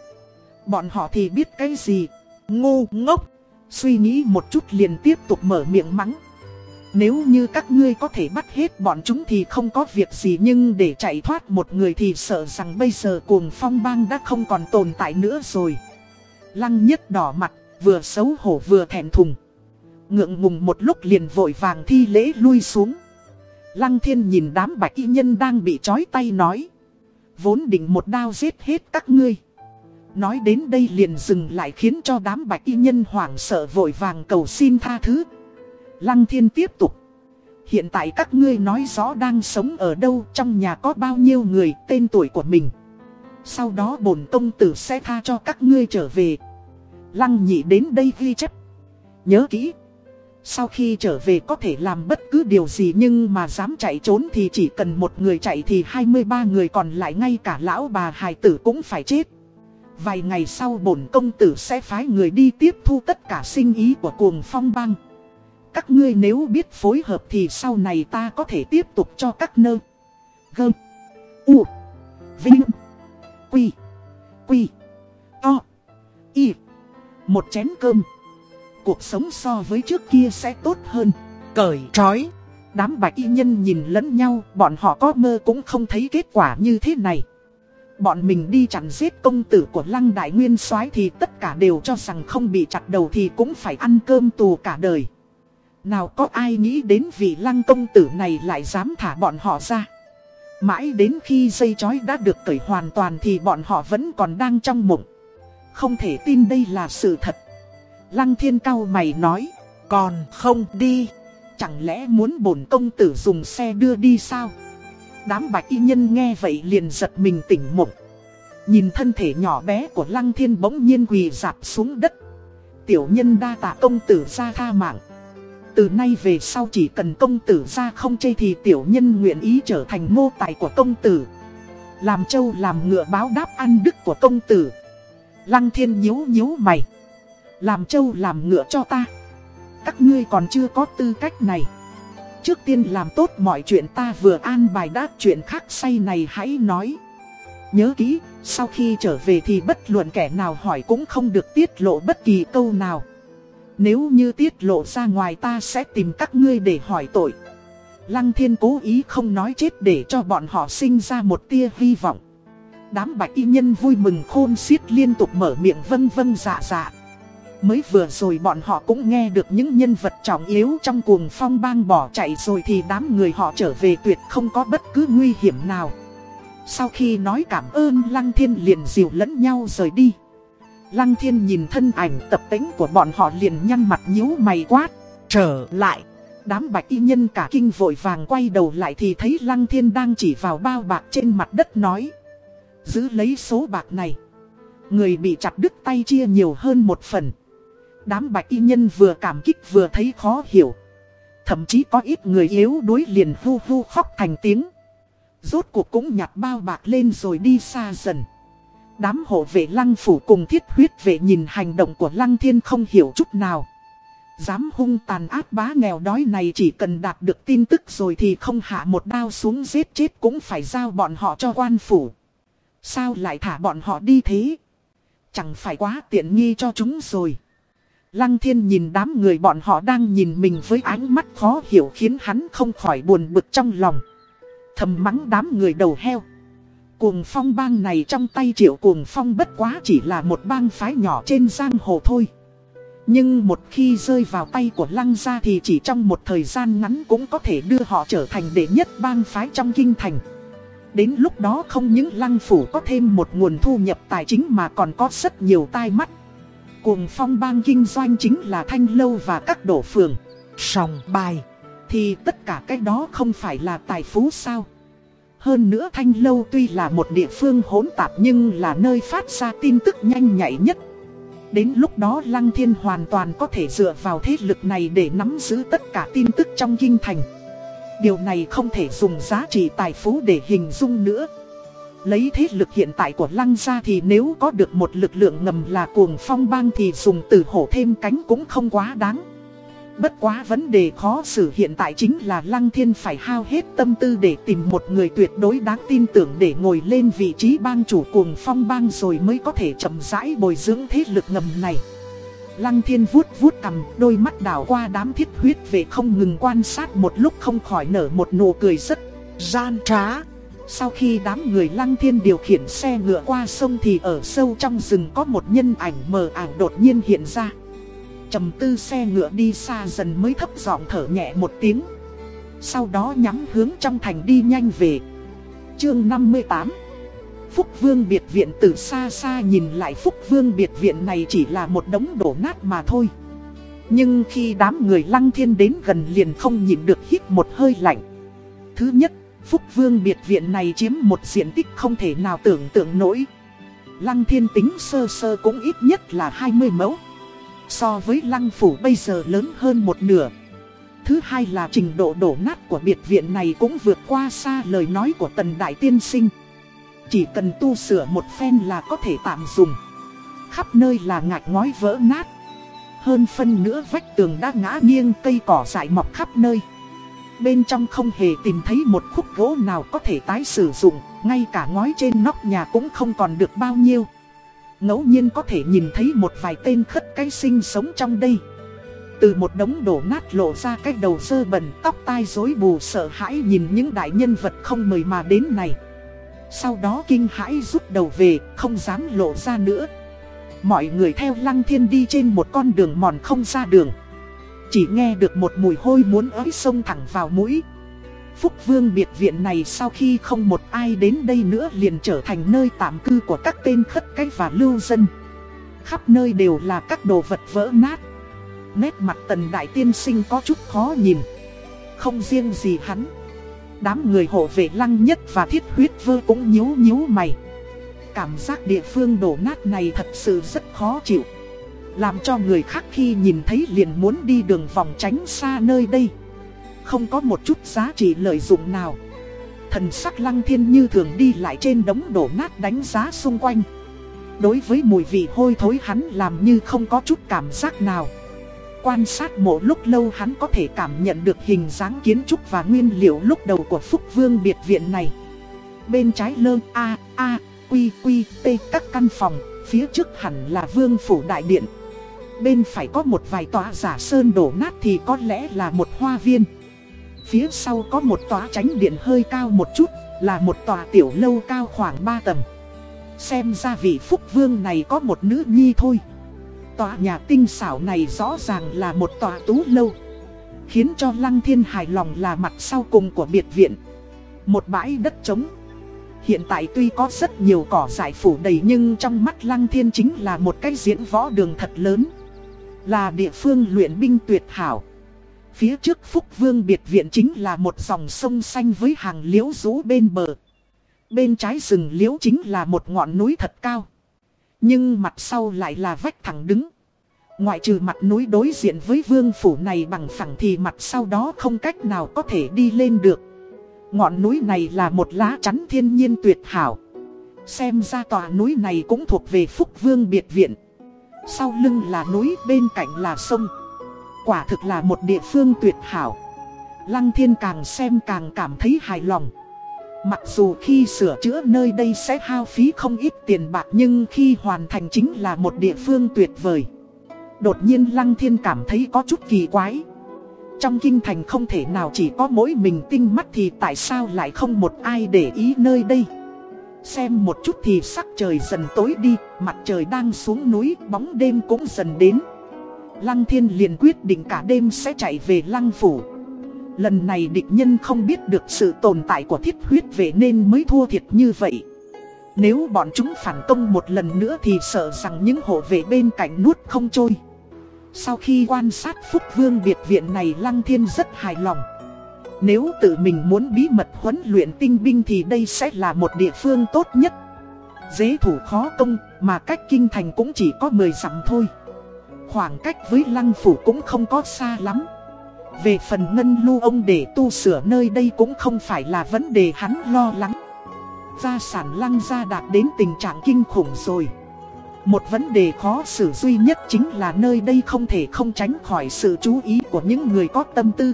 Bọn họ thì biết cái gì? ngu ngốc. Suy nghĩ một chút liền tiếp tục mở miệng mắng. Nếu như các ngươi có thể bắt hết bọn chúng thì không có việc gì nhưng để chạy thoát một người thì sợ rằng bây giờ cuồng phong bang đã không còn tồn tại nữa rồi. Lăng nhất đỏ mặt, vừa xấu hổ vừa thẹn thùng. Ngượng ngùng một lúc liền vội vàng thi lễ lui xuống. Lăng thiên nhìn đám bạch y nhân đang bị trói tay nói. Vốn định một đao giết hết các ngươi. Nói đến đây liền dừng lại khiến cho đám bạch y nhân hoảng sợ vội vàng cầu xin tha thứ. Lăng thiên tiếp tục. Hiện tại các ngươi nói rõ đang sống ở đâu, trong nhà có bao nhiêu người, tên tuổi của mình. Sau đó bổn công tử sẽ tha cho các ngươi trở về. Lăng nhị đến đây ghi chép. Nhớ kỹ. Sau khi trở về có thể làm bất cứ điều gì nhưng mà dám chạy trốn thì chỉ cần một người chạy thì 23 người còn lại ngay cả lão bà hài tử cũng phải chết. Vài ngày sau bổn công tử sẽ phái người đi tiếp thu tất cả sinh ý của cuồng phong bang. Các ngươi nếu biết phối hợp thì sau này ta có thể tiếp tục cho các nơ. Gơ. U. Vinh. Quy. Quy. To. Y. Một chén cơm. Cuộc sống so với trước kia sẽ tốt hơn. Cởi trói. Đám bạch y nhân nhìn lẫn nhau, bọn họ có mơ cũng không thấy kết quả như thế này. Bọn mình đi chặn giết công tử của lăng đại nguyên soái thì tất cả đều cho rằng không bị chặt đầu thì cũng phải ăn cơm tù cả đời. Nào có ai nghĩ đến vị lăng công tử này lại dám thả bọn họ ra. Mãi đến khi dây chói đã được cởi hoàn toàn thì bọn họ vẫn còn đang trong mộng. Không thể tin đây là sự thật. Lăng thiên cao mày nói, còn không đi. Chẳng lẽ muốn bổn công tử dùng xe đưa đi sao? Đám bạch y nhân nghe vậy liền giật mình tỉnh mộng. Nhìn thân thể nhỏ bé của lăng thiên bỗng nhiên quỳ dạp xuống đất. Tiểu nhân đa tạ công tử ra tha mạng. Từ nay về sau chỉ cần công tử ra không chê thì tiểu nhân nguyện ý trở thành mô tài của công tử. Làm châu làm ngựa báo đáp ăn đức của công tử. Lăng thiên nhíu nhíu mày. Làm trâu làm ngựa cho ta. Các ngươi còn chưa có tư cách này. Trước tiên làm tốt mọi chuyện ta vừa an bài đã chuyện khác say này hãy nói. Nhớ kỹ, sau khi trở về thì bất luận kẻ nào hỏi cũng không được tiết lộ bất kỳ câu nào. Nếu như tiết lộ ra ngoài ta sẽ tìm các ngươi để hỏi tội. Lăng thiên cố ý không nói chết để cho bọn họ sinh ra một tia hy vọng. Đám bạch y nhân vui mừng khôn xiết liên tục mở miệng vân vân dạ dạ. Mới vừa rồi bọn họ cũng nghe được những nhân vật trọng yếu trong cuồng phong bang bỏ chạy rồi thì đám người họ trở về tuyệt không có bất cứ nguy hiểm nào. Sau khi nói cảm ơn Lăng Thiên liền dìu lẫn nhau rời đi. Lăng Thiên nhìn thân ảnh tập tính của bọn họ liền nhăn mặt nhíu mày quát. Trở lại. Đám bạch y nhân cả kinh vội vàng quay đầu lại thì thấy Lăng Thiên đang chỉ vào bao bạc trên mặt đất nói. Giữ lấy số bạc này. Người bị chặt đứt tay chia nhiều hơn một phần. Đám bạch y nhân vừa cảm kích vừa thấy khó hiểu. Thậm chí có ít người yếu đuối liền hu hu khóc thành tiếng. Rốt cuộc cũng nhặt bao bạc lên rồi đi xa dần. Đám hộ vệ lăng phủ cùng thiết huyết vệ nhìn hành động của lăng thiên không hiểu chút nào. Dám hung tàn ác bá nghèo đói này chỉ cần đạt được tin tức rồi thì không hạ một đao xuống giết chết cũng phải giao bọn họ cho quan phủ. Sao lại thả bọn họ đi thế? Chẳng phải quá tiện nghi cho chúng rồi. Lăng thiên nhìn đám người bọn họ đang nhìn mình với ánh mắt khó hiểu khiến hắn không khỏi buồn bực trong lòng. Thầm mắng đám người đầu heo. Cuồng phong bang này trong tay triệu cuồng phong bất quá chỉ là một bang phái nhỏ trên giang hồ thôi. Nhưng một khi rơi vào tay của lăng gia thì chỉ trong một thời gian ngắn cũng có thể đưa họ trở thành đệ nhất bang phái trong kinh thành. Đến lúc đó không những lăng phủ có thêm một nguồn thu nhập tài chính mà còn có rất nhiều tai mắt. Cuồng phong bang kinh doanh chính là thanh lâu và các đổ phường, sòng bài. Thì tất cả cái đó không phải là tài phú sao? Hơn nữa thanh lâu tuy là một địa phương hỗn tạp nhưng là nơi phát ra tin tức nhanh nhạy nhất. Đến lúc đó Lăng Thiên hoàn toàn có thể dựa vào thế lực này để nắm giữ tất cả tin tức trong kinh thành. Điều này không thể dùng giá trị tài phú để hình dung nữa. Lấy thế lực hiện tại của Lăng ra thì nếu có được một lực lượng ngầm là cuồng phong bang thì dùng từ hổ thêm cánh cũng không quá đáng. Bất quá vấn đề khó xử hiện tại chính là Lăng Thiên phải hao hết tâm tư để tìm một người tuyệt đối đáng tin tưởng để ngồi lên vị trí bang chủ cuồng phong bang rồi mới có thể chậm rãi bồi dưỡng thế lực ngầm này. Lăng Thiên vuốt vuốt cầm, đôi mắt đảo qua đám thiết huyết về không ngừng quan sát một lúc không khỏi nở một nụ cười rất gian trá. Sau khi đám người Lăng Thiên điều khiển xe ngựa qua sông thì ở sâu trong rừng có một nhân ảnh mờ ảo đột nhiên hiện ra. Trầm tư xe ngựa đi xa dần mới thấp giọng thở nhẹ một tiếng. Sau đó nhắm hướng trong thành đi nhanh về. Chương 58 Phúc Vương Biệt Viện từ xa xa nhìn lại Phúc Vương Biệt Viện này chỉ là một đống đổ nát mà thôi. Nhưng khi đám người lăng thiên đến gần liền không nhìn được hít một hơi lạnh. Thứ nhất, Phúc Vương Biệt Viện này chiếm một diện tích không thể nào tưởng tượng nổi. Lăng thiên tính sơ sơ cũng ít nhất là 20 mẫu. So với lăng phủ bây giờ lớn hơn một nửa. Thứ hai là trình độ đổ nát của biệt viện này cũng vượt qua xa lời nói của tần đại tiên sinh. Chỉ cần tu sửa một phen là có thể tạm dùng. Khắp nơi là ngạch ngói vỡ nát. Hơn phân nữa vách tường đã ngã nghiêng, cây cỏ dại mọc khắp nơi. Bên trong không hề tìm thấy một khúc gỗ nào có thể tái sử dụng Ngay cả ngói trên nóc nhà cũng không còn được bao nhiêu ngẫu nhiên có thể nhìn thấy một vài tên khất cái sinh sống trong đây. Từ một đống đổ nát lộ ra cái đầu sơ bẩn tóc tai rối bù sợ hãi nhìn những đại nhân vật không mời mà đến này. Sau đó kinh hãi rút đầu về, không dám lộ ra nữa. Mọi người theo lăng thiên đi trên một con đường mòn không ra đường. Chỉ nghe được một mùi hôi muốn ới sông thẳng vào mũi. Phúc Vương biệt viện này sau khi không một ai đến đây nữa liền trở thành nơi tạm cư của các tên khất cái và lưu dân. Khắp nơi đều là các đồ vật vỡ nát. Nét mặt tần đại tiên sinh có chút khó nhìn. Không riêng gì hắn. Đám người hộ vệ lăng nhất và thiết huyết vơ cũng nhíu nhíu mày. Cảm giác địa phương đổ nát này thật sự rất khó chịu. Làm cho người khác khi nhìn thấy liền muốn đi đường vòng tránh xa nơi đây. Không có một chút giá trị lợi dụng nào. Thần sắc lăng thiên như thường đi lại trên đống đổ nát đánh giá xung quanh. Đối với mùi vị hôi thối hắn làm như không có chút cảm giác nào. Quan sát một lúc lâu hắn có thể cảm nhận được hình dáng kiến trúc và nguyên liệu lúc đầu của Phúc Vương biệt viện này. Bên trái lơ A, A, Quy, Quy, T các căn phòng Phía trước hẳn là Vương Phủ Đại Điện. Bên phải có một vài tòa giả sơn đổ nát thì có lẽ là một hoa viên Phía sau có một tòa tránh điện hơi cao một chút, là một tòa tiểu lâu cao khoảng 3 tầng. Xem ra vị phúc vương này có một nữ nhi thôi. Tòa nhà tinh xảo này rõ ràng là một tòa tú lâu. Khiến cho Lăng Thiên hài lòng là mặt sau cùng của biệt viện. Một bãi đất trống. Hiện tại tuy có rất nhiều cỏ dại phủ đầy nhưng trong mắt Lăng Thiên chính là một cái diễn võ đường thật lớn. Là địa phương luyện binh tuyệt hảo. Phía trước Phúc Vương biệt viện chính là một dòng sông xanh với hàng liễu rú bên bờ. Bên trái rừng liễu chính là một ngọn núi thật cao. Nhưng mặt sau lại là vách thẳng đứng. Ngoại trừ mặt núi đối diện với vương phủ này bằng phẳng thì mặt sau đó không cách nào có thể đi lên được. Ngọn núi này là một lá chắn thiên nhiên tuyệt hảo. Xem ra tòa núi này cũng thuộc về Phúc Vương biệt viện. Sau lưng là núi, bên cạnh là sông. Quả thực là một địa phương tuyệt hảo. Lăng thiên càng xem càng cảm thấy hài lòng. Mặc dù khi sửa chữa nơi đây sẽ hao phí không ít tiền bạc nhưng khi hoàn thành chính là một địa phương tuyệt vời. Đột nhiên Lăng Thiên cảm thấy có chút kỳ quái. Trong kinh thành không thể nào chỉ có mỗi mình tinh mắt thì tại sao lại không một ai để ý nơi đây. Xem một chút thì sắc trời dần tối đi, mặt trời đang xuống núi, bóng đêm cũng dần đến. Lăng Thiên liền quyết định cả đêm sẽ chạy về Lăng Phủ. Lần này địch nhân không biết được sự tồn tại của thiết huyết vệ nên mới thua thiệt như vậy. Nếu bọn chúng phản công một lần nữa thì sợ rằng những hộ vệ bên cạnh nuốt không trôi. Sau khi quan sát Phúc Vương biệt viện này Lăng Thiên rất hài lòng. Nếu tự mình muốn bí mật huấn luyện tinh binh thì đây sẽ là một địa phương tốt nhất. Dế thủ khó công, mà cách kinh thành cũng chỉ có 10 dặm thôi. Khoảng cách với Lăng Phủ cũng không có xa lắm. Về phần ngân lưu ông để tu sửa nơi đây cũng không phải là vấn đề hắn lo lắng. Gia sản lăng gia đạt đến tình trạng kinh khủng rồi. Một vấn đề khó xử duy nhất chính là nơi đây không thể không tránh khỏi sự chú ý của những người có tâm tư.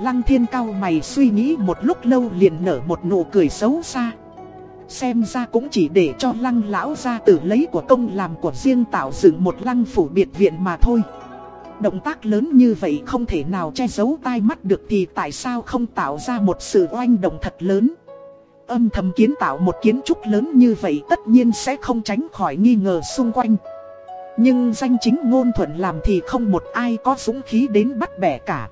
Lăng thiên cao mày suy nghĩ một lúc lâu liền nở một nụ cười xấu xa. Xem ra cũng chỉ để cho lăng lão gia tử lấy của công làm của riêng tạo dựng một lăng phủ biệt viện mà thôi. Động tác lớn như vậy không thể nào che giấu tai mắt được thì tại sao không tạo ra một sự oanh động thật lớn. Âm thầm kiến tạo một kiến trúc lớn như vậy tất nhiên sẽ không tránh khỏi nghi ngờ xung quanh. Nhưng danh chính ngôn thuận làm thì không một ai có dũng khí đến bắt bẻ cả.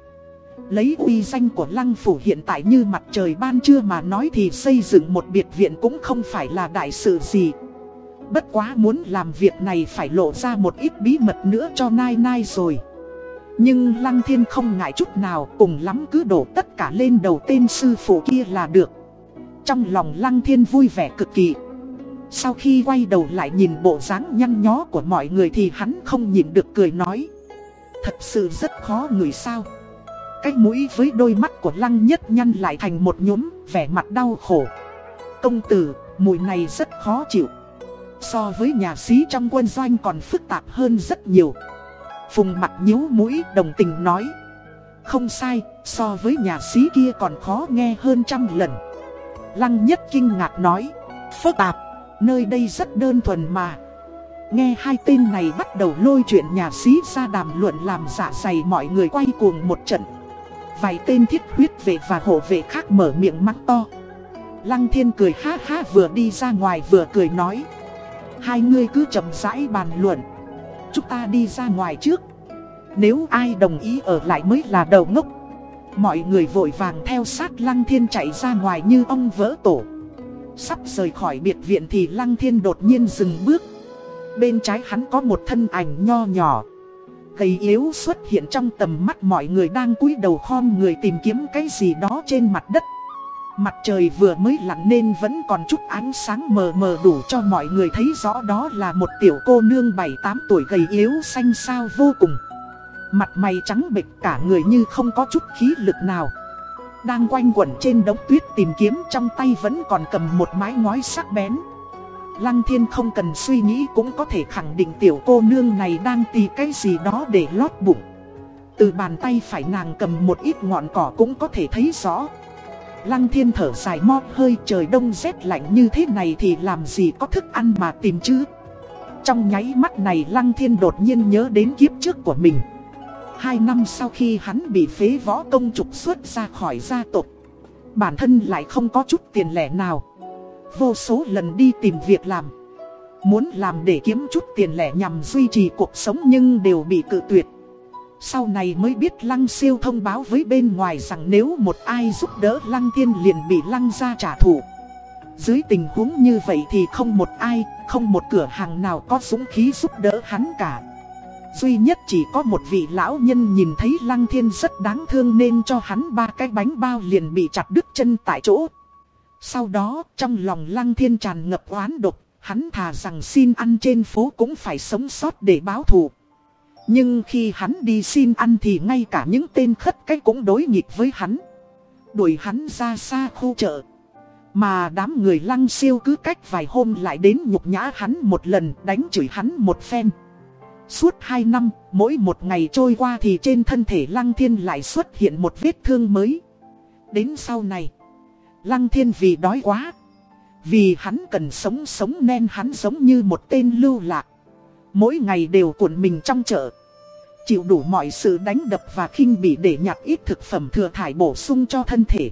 Lấy uy danh của lăng phủ hiện tại như mặt trời ban trưa mà nói thì xây dựng một biệt viện cũng không phải là đại sự gì. Bất quá muốn làm việc này phải lộ ra một ít bí mật nữa cho Nai Nai rồi. Nhưng Lăng Thiên không ngại chút nào, cùng lắm cứ đổ tất cả lên đầu tên sư phụ kia là được. Trong lòng Lăng Thiên vui vẻ cực kỳ. Sau khi quay đầu lại nhìn bộ dáng nhăn nhó của mọi người thì hắn không nhìn được cười nói. Thật sự rất khó người sao. Cái mũi với đôi mắt của Lăng nhất nhăn lại thành một nhúm, vẻ mặt đau khổ. Công tử, mùi này rất khó chịu. So với nhà sĩ trong quân doanh còn phức tạp hơn rất nhiều. Phùng mặt nhíu mũi đồng tình nói. Không sai, so với nhà sĩ kia còn khó nghe hơn trăm lần. Lăng nhất kinh ngạc nói. Phức tạp, nơi đây rất đơn thuần mà. Nghe hai tên này bắt đầu lôi chuyện nhà sĩ ra đàm luận làm giả dày mọi người quay cuồng một trận. Vài tên thiết huyết vệ và hộ vệ khác mở miệng mắng to. Lăng thiên cười ha ha vừa đi ra ngoài vừa cười nói. Hai người cứ chậm rãi bàn luận. Chúng ta đi ra ngoài trước Nếu ai đồng ý ở lại mới là đầu ngốc Mọi người vội vàng theo sát Lăng Thiên chạy ra ngoài như ông vỡ tổ Sắp rời khỏi biệt viện thì Lăng Thiên đột nhiên dừng bước Bên trái hắn có một thân ảnh nho nhỏ Gầy yếu xuất hiện trong tầm mắt mọi người đang cúi đầu khom người tìm kiếm cái gì đó trên mặt đất Mặt trời vừa mới lặn nên vẫn còn chút ánh sáng mờ mờ đủ cho mọi người thấy rõ đó là một tiểu cô nương 7-8 tuổi gầy yếu xanh xao vô cùng. Mặt mày trắng bệch cả người như không có chút khí lực nào. Đang quanh quẩn trên đống tuyết tìm kiếm trong tay vẫn còn cầm một mái ngói sắc bén. Lăng thiên không cần suy nghĩ cũng có thể khẳng định tiểu cô nương này đang tìm cái gì đó để lót bụng. Từ bàn tay phải nàng cầm một ít ngọn cỏ cũng có thể thấy rõ. Lăng thiên thở dài mót hơi trời đông rét lạnh như thế này thì làm gì có thức ăn mà tìm chứ Trong nháy mắt này lăng thiên đột nhiên nhớ đến kiếp trước của mình Hai năm sau khi hắn bị phế võ công trục xuất ra khỏi gia tộc, Bản thân lại không có chút tiền lẻ nào Vô số lần đi tìm việc làm. Muốn làm để kiếm chút tiền lẻ nhằm duy trì cuộc sống nhưng đều bị cự tuyệt. Sau này mới biết Lăng siêu thông báo với bên ngoài rằng nếu một ai giúp đỡ Lăng Thiên liền bị Lăng ra trả thù. Dưới tình huống như vậy thì không một ai, không một cửa hàng nào có dũng khí giúp đỡ hắn cả. Duy nhất chỉ có một vị lão nhân nhìn thấy Lăng Thiên rất đáng thương nên cho hắn ba cái bánh bao liền bị chặt đứt chân tại chỗ. Sau đó, trong lòng Lăng Thiên tràn ngập oán độc, hắn thà rằng xin ăn trên phố cũng phải sống sót để báo thù. Nhưng khi hắn đi xin ăn thì ngay cả những tên khất cách cũng đối nghịch với hắn. Đuổi hắn ra xa khu chợ. Mà đám người lăng siêu cứ cách vài hôm lại đến nhục nhã hắn một lần đánh chửi hắn một phen. Suốt 2 năm, mỗi một ngày trôi qua thì trên thân thể Lăng Thiên lại xuất hiện một vết thương mới. Đến sau này, Lăng Thiên vì đói quá. Vì hắn cần sống sống nên hắn giống như một tên lưu lạc. Mỗi ngày đều cuộn mình trong chợ. Chịu đủ mọi sự đánh đập và khinh bỉ để nhặt ít thực phẩm thừa thải bổ sung cho thân thể.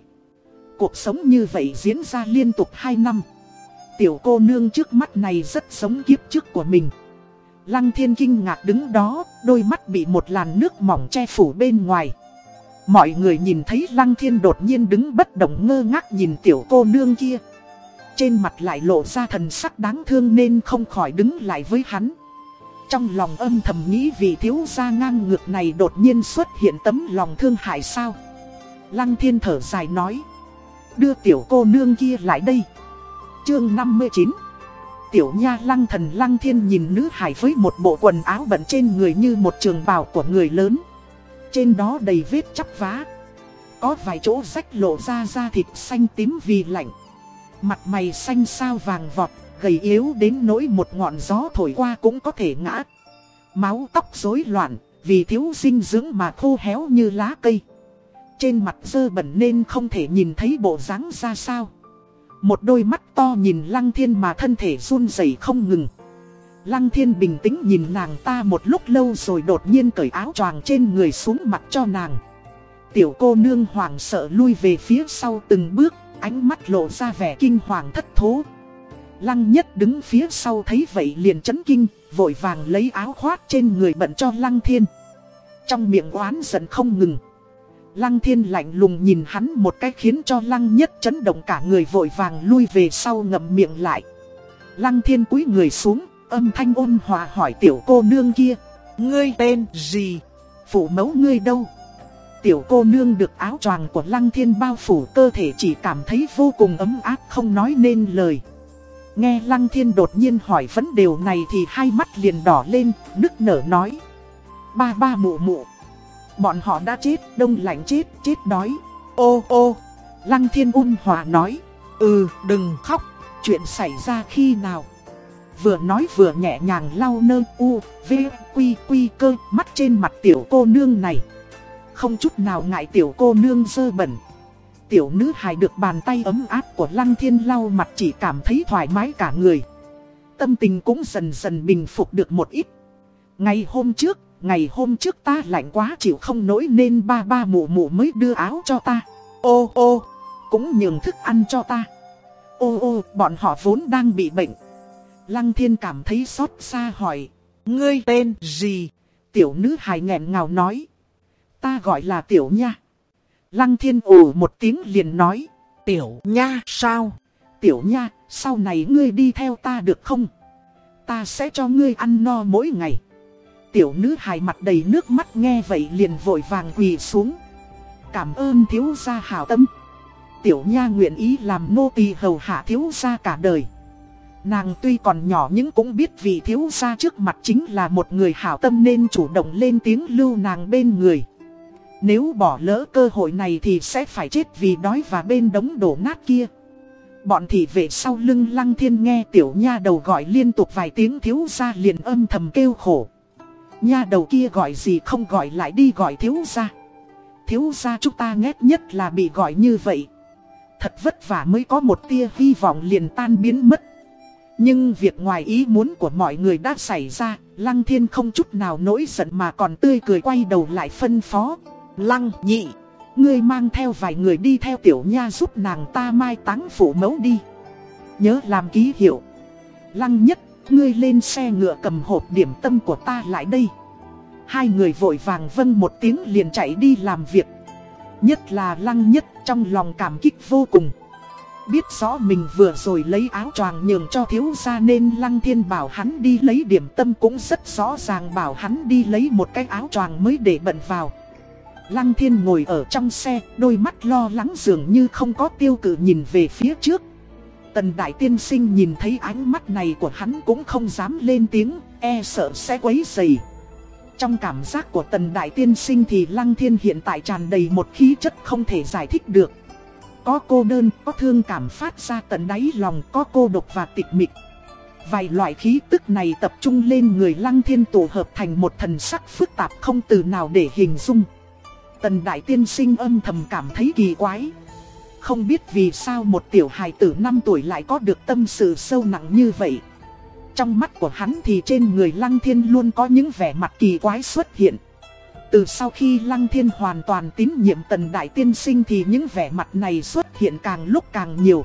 Cuộc sống như vậy diễn ra liên tục 2 năm. Tiểu cô nương trước mắt này rất giống kiếp trước của mình. Lăng thiên kinh ngạc đứng đó, đôi mắt bị một làn nước mỏng che phủ bên ngoài. Mọi người nhìn thấy lăng thiên đột nhiên đứng bất động ngơ ngác nhìn tiểu cô nương kia. Trên mặt lại lộ ra thần sắc đáng thương nên không khỏi đứng lại với hắn. Trong lòng âm thầm nghĩ vì thiếu gia ngang ngược này đột nhiên xuất hiện tấm lòng thương hại sao. Lăng thiên thở dài nói. Đưa tiểu cô nương kia lại đây. Chương 59 Tiểu nha lăng thần lăng thiên nhìn nữ hải với một bộ quần áo bẩn trên người như một trường bào của người lớn. Trên đó đầy vết chắp vá. Có vài chỗ rách lộ ra da thịt xanh tím vì lạnh. Mặt mày xanh sao vàng vọt, gầy yếu đến nỗi một ngọn gió thổi qua cũng có thể ngã. Máu tóc rối loạn, vì thiếu dinh dưỡng mà khô héo như lá cây. Trên mặt dơ bẩn nên không thể nhìn thấy bộ dáng ra sao. Một đôi mắt to nhìn Lăng Thiên mà thân thể run rẩy không ngừng. Lăng Thiên bình tĩnh nhìn nàng ta một lúc lâu rồi đột nhiên cởi áo choàng trên người xuống mặt cho nàng. Tiểu cô nương hoảng sợ lui về phía sau từng bước, ánh mắt lộ ra vẻ kinh hoàng thất thố. Lăng nhất đứng phía sau thấy vậy liền chấn kinh, vội vàng lấy áo khoác trên người bận cho Lăng Thiên. Trong miệng oán giận không ngừng. Lăng thiên lạnh lùng nhìn hắn một cái khiến cho lăng nhất chấn động cả người vội vàng lui về sau ngậm miệng lại. Lăng thiên cúi người xuống, âm thanh ôn hòa hỏi tiểu cô nương kia. Ngươi tên gì? Phủ mẫu ngươi đâu? Tiểu cô nương được áo choàng của lăng thiên bao phủ cơ thể chỉ cảm thấy vô cùng ấm áp không nói nên lời. Nghe lăng thiên đột nhiên hỏi vấn đề này thì hai mắt liền đỏ lên, nức nở nói. Ba ba mụ mụ. Bọn họ đã chết, đông lạnh chết, chết đói. Ô ô, Lăng Thiên ôn hòa nói. Ừ, đừng khóc, chuyện xảy ra khi nào? Vừa nói vừa nhẹ nhàng lau nơ u, v, quy quy cơ, mắt trên mặt tiểu cô nương này. Không chút nào ngại tiểu cô nương dơ bẩn. Tiểu nữ hài được bàn tay ấm áp của Lăng Thiên lau mặt chỉ cảm thấy thoải mái cả người. Tâm tình cũng dần dần bình phục được một ít. Ngày hôm trước, Ngày hôm trước ta lạnh quá chịu không nổi nên ba ba mụ mụ mới đưa áo cho ta. Ô ô, cũng nhường thức ăn cho ta. Ô ô, bọn họ vốn đang bị bệnh. Lăng thiên cảm thấy xót xa hỏi. Ngươi tên gì? Tiểu nữ hài nghẹn ngào nói. Ta gọi là tiểu nha. Lăng thiên ủ một tiếng liền nói. Tiểu nha sao? Tiểu nha, sau này ngươi đi theo ta được không? Ta sẽ cho ngươi ăn no mỗi ngày tiểu nữ hài mặt đầy nước mắt nghe vậy liền vội vàng quỳ xuống. Cảm ơn thiếu gia hảo tâm. Tiểu nha nguyện ý làm nô tỳ hầu hạ thiếu gia cả đời. Nàng tuy còn nhỏ nhưng cũng biết vì thiếu gia trước mặt chính là một người hảo tâm nên chủ động lên tiếng lưu nàng bên người. Nếu bỏ lỡ cơ hội này thì sẽ phải chết vì đói và bên đống đổ nát kia. Bọn thị vệ sau lưng lăng thiên nghe tiểu nha đầu gọi liên tục vài tiếng thiếu gia liền âm thầm kêu khổ. Nha đầu kia gọi gì không gọi lại đi gọi thiếu gia Thiếu gia chúng ta ghét nhất là bị gọi như vậy Thật vất vả mới có một tia hy vọng liền tan biến mất nhưng việc ngoài ý muốn của mọi người đã xảy ra, Lăng Thiên không chút nào nổi giận mà còn tươi cười quay đầu lại phân phó. Lăng nhị, ngươi mang theo vài người đi theo tiểu nha giúp nàng ta mai táng phủ mẫu đi. Nhớ làm ký hiệu. Lăng nhất, ngươi lên xe ngựa cầm hộp điểm tâm của ta lại đây. Hai người vội vàng vâng một tiếng liền chạy đi làm việc. Nhất là lăng nhất trong lòng cảm kích vô cùng. Biết rõ mình vừa rồi lấy áo choàng nhường cho thiếu gia nên Lăng Thiên bảo hắn đi lấy điểm tâm cũng rất rõ ràng bảo hắn đi lấy một cái áo choàng mới để bận vào. Lăng Thiên ngồi ở trong xe, đôi mắt lo lắng dường như không có tiêu cự nhìn về phía trước. Tần Đại Tiên Sinh nhìn thấy ánh mắt này của hắn cũng không dám lên tiếng, e sợ sẽ quấy dày. Trong cảm giác của Tần Đại Tiên Sinh thì Lăng Thiên hiện tại tràn đầy một khí chất không thể giải thích được. Có cô đơn, có thương cảm phát ra tận đáy lòng, có cô độc và tịch mịch. Vài loại khí tức này tập trung lên người Lăng Thiên tổ hợp thành một thần sắc phức tạp không từ nào để hình dung. Tần Đại Tiên Sinh âm thầm cảm thấy kỳ quái. Không biết vì sao một tiểu hài tử 5 tuổi lại có được tâm sự sâu nặng như vậy. Trong mắt của hắn thì trên người Lăng Thiên luôn có những vẻ mặt kỳ quái xuất hiện. Từ sau khi Lăng Thiên hoàn toàn tín nhiệm tần đại tiên sinh thì những vẻ mặt này xuất hiện càng lúc càng nhiều.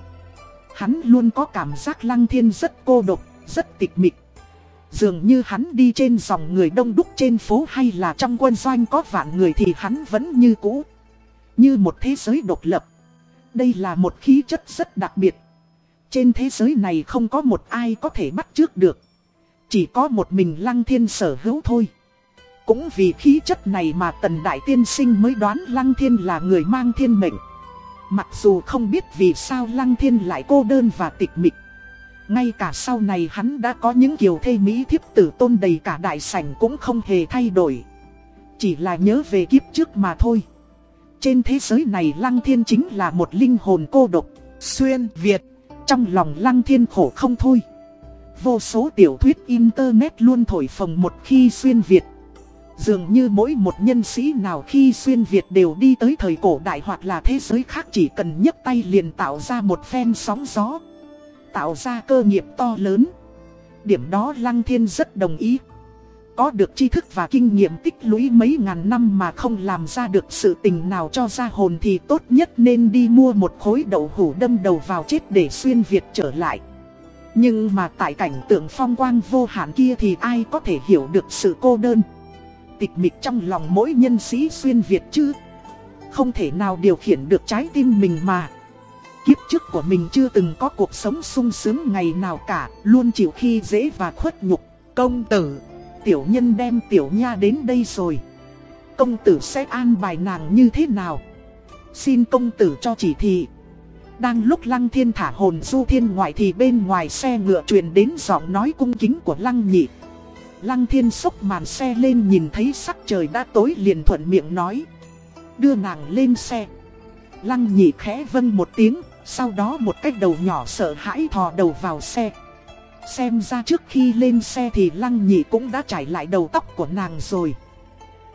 Hắn luôn có cảm giác Lăng Thiên rất cô độc, rất tịch mịch. Dường như hắn đi trên dòng người đông đúc trên phố hay là trong quân doanh có vạn người thì hắn vẫn như cũ. Như một thế giới độc lập. Đây là một khí chất rất đặc biệt. Trên thế giới này không có một ai có thể bắt trước được. Chỉ có một mình Lăng Thiên sở hữu thôi. Cũng vì khí chất này mà Tần Đại Tiên Sinh mới đoán Lăng Thiên là người mang thiên mệnh. Mặc dù không biết vì sao Lăng Thiên lại cô đơn và tịch mịch. Ngay cả sau này hắn đã có những kiều thê mỹ thiếp tử tôn đầy cả đại sảnh cũng không hề thay đổi. Chỉ là nhớ về kiếp trước mà thôi. Trên thế giới này Lăng Thiên chính là một linh hồn cô độc, xuyên Việt. Trong lòng Lăng Thiên khổ không thôi. Vô số tiểu thuyết internet luôn thổi phồng một khi xuyên Việt. Dường như mỗi một nhân sĩ nào khi xuyên Việt đều đi tới thời cổ đại hoặc là thế giới khác chỉ cần nhấc tay liền tạo ra một phen sóng gió. Tạo ra cơ nghiệp to lớn. Điểm đó Lăng Thiên rất đồng ý. Có được tri thức và kinh nghiệm tích lũy mấy ngàn năm mà không làm ra được sự tình nào cho ra hồn thì tốt nhất nên đi mua một khối đậu hủ đâm đầu vào chết để xuyên Việt trở lại. Nhưng mà tại cảnh tượng phong quang vô hạn kia thì ai có thể hiểu được sự cô đơn tịch mịch trong lòng mỗi nhân sĩ xuyên Việt chứ. Không thể nào điều khiển được trái tim mình mà. Kiếp trước của mình chưa từng có cuộc sống sung sướng ngày nào cả, Luôn chịu khi dễ và khuất nhục. Công tử, Tiểu nhân đem tiểu nha đến đây rồi. Công tử sẽ an bài nàng như thế nào? Xin công tử cho chỉ thị. Đang lúc lăng thiên thả hồn du thiên ngoại thì bên ngoài xe ngựa truyền đến giọng nói cung kính của lăng nhị. Lăng thiên sốc màn xe lên nhìn thấy sắc trời đã tối liền thuận miệng nói. Đưa nàng lên xe. Lăng nhị khẽ vâng một tiếng, sau đó một cái đầu nhỏ sợ hãi thò đầu vào xe. Xem ra trước khi lên xe thì lăng nhị cũng đã trải lại đầu tóc của nàng rồi.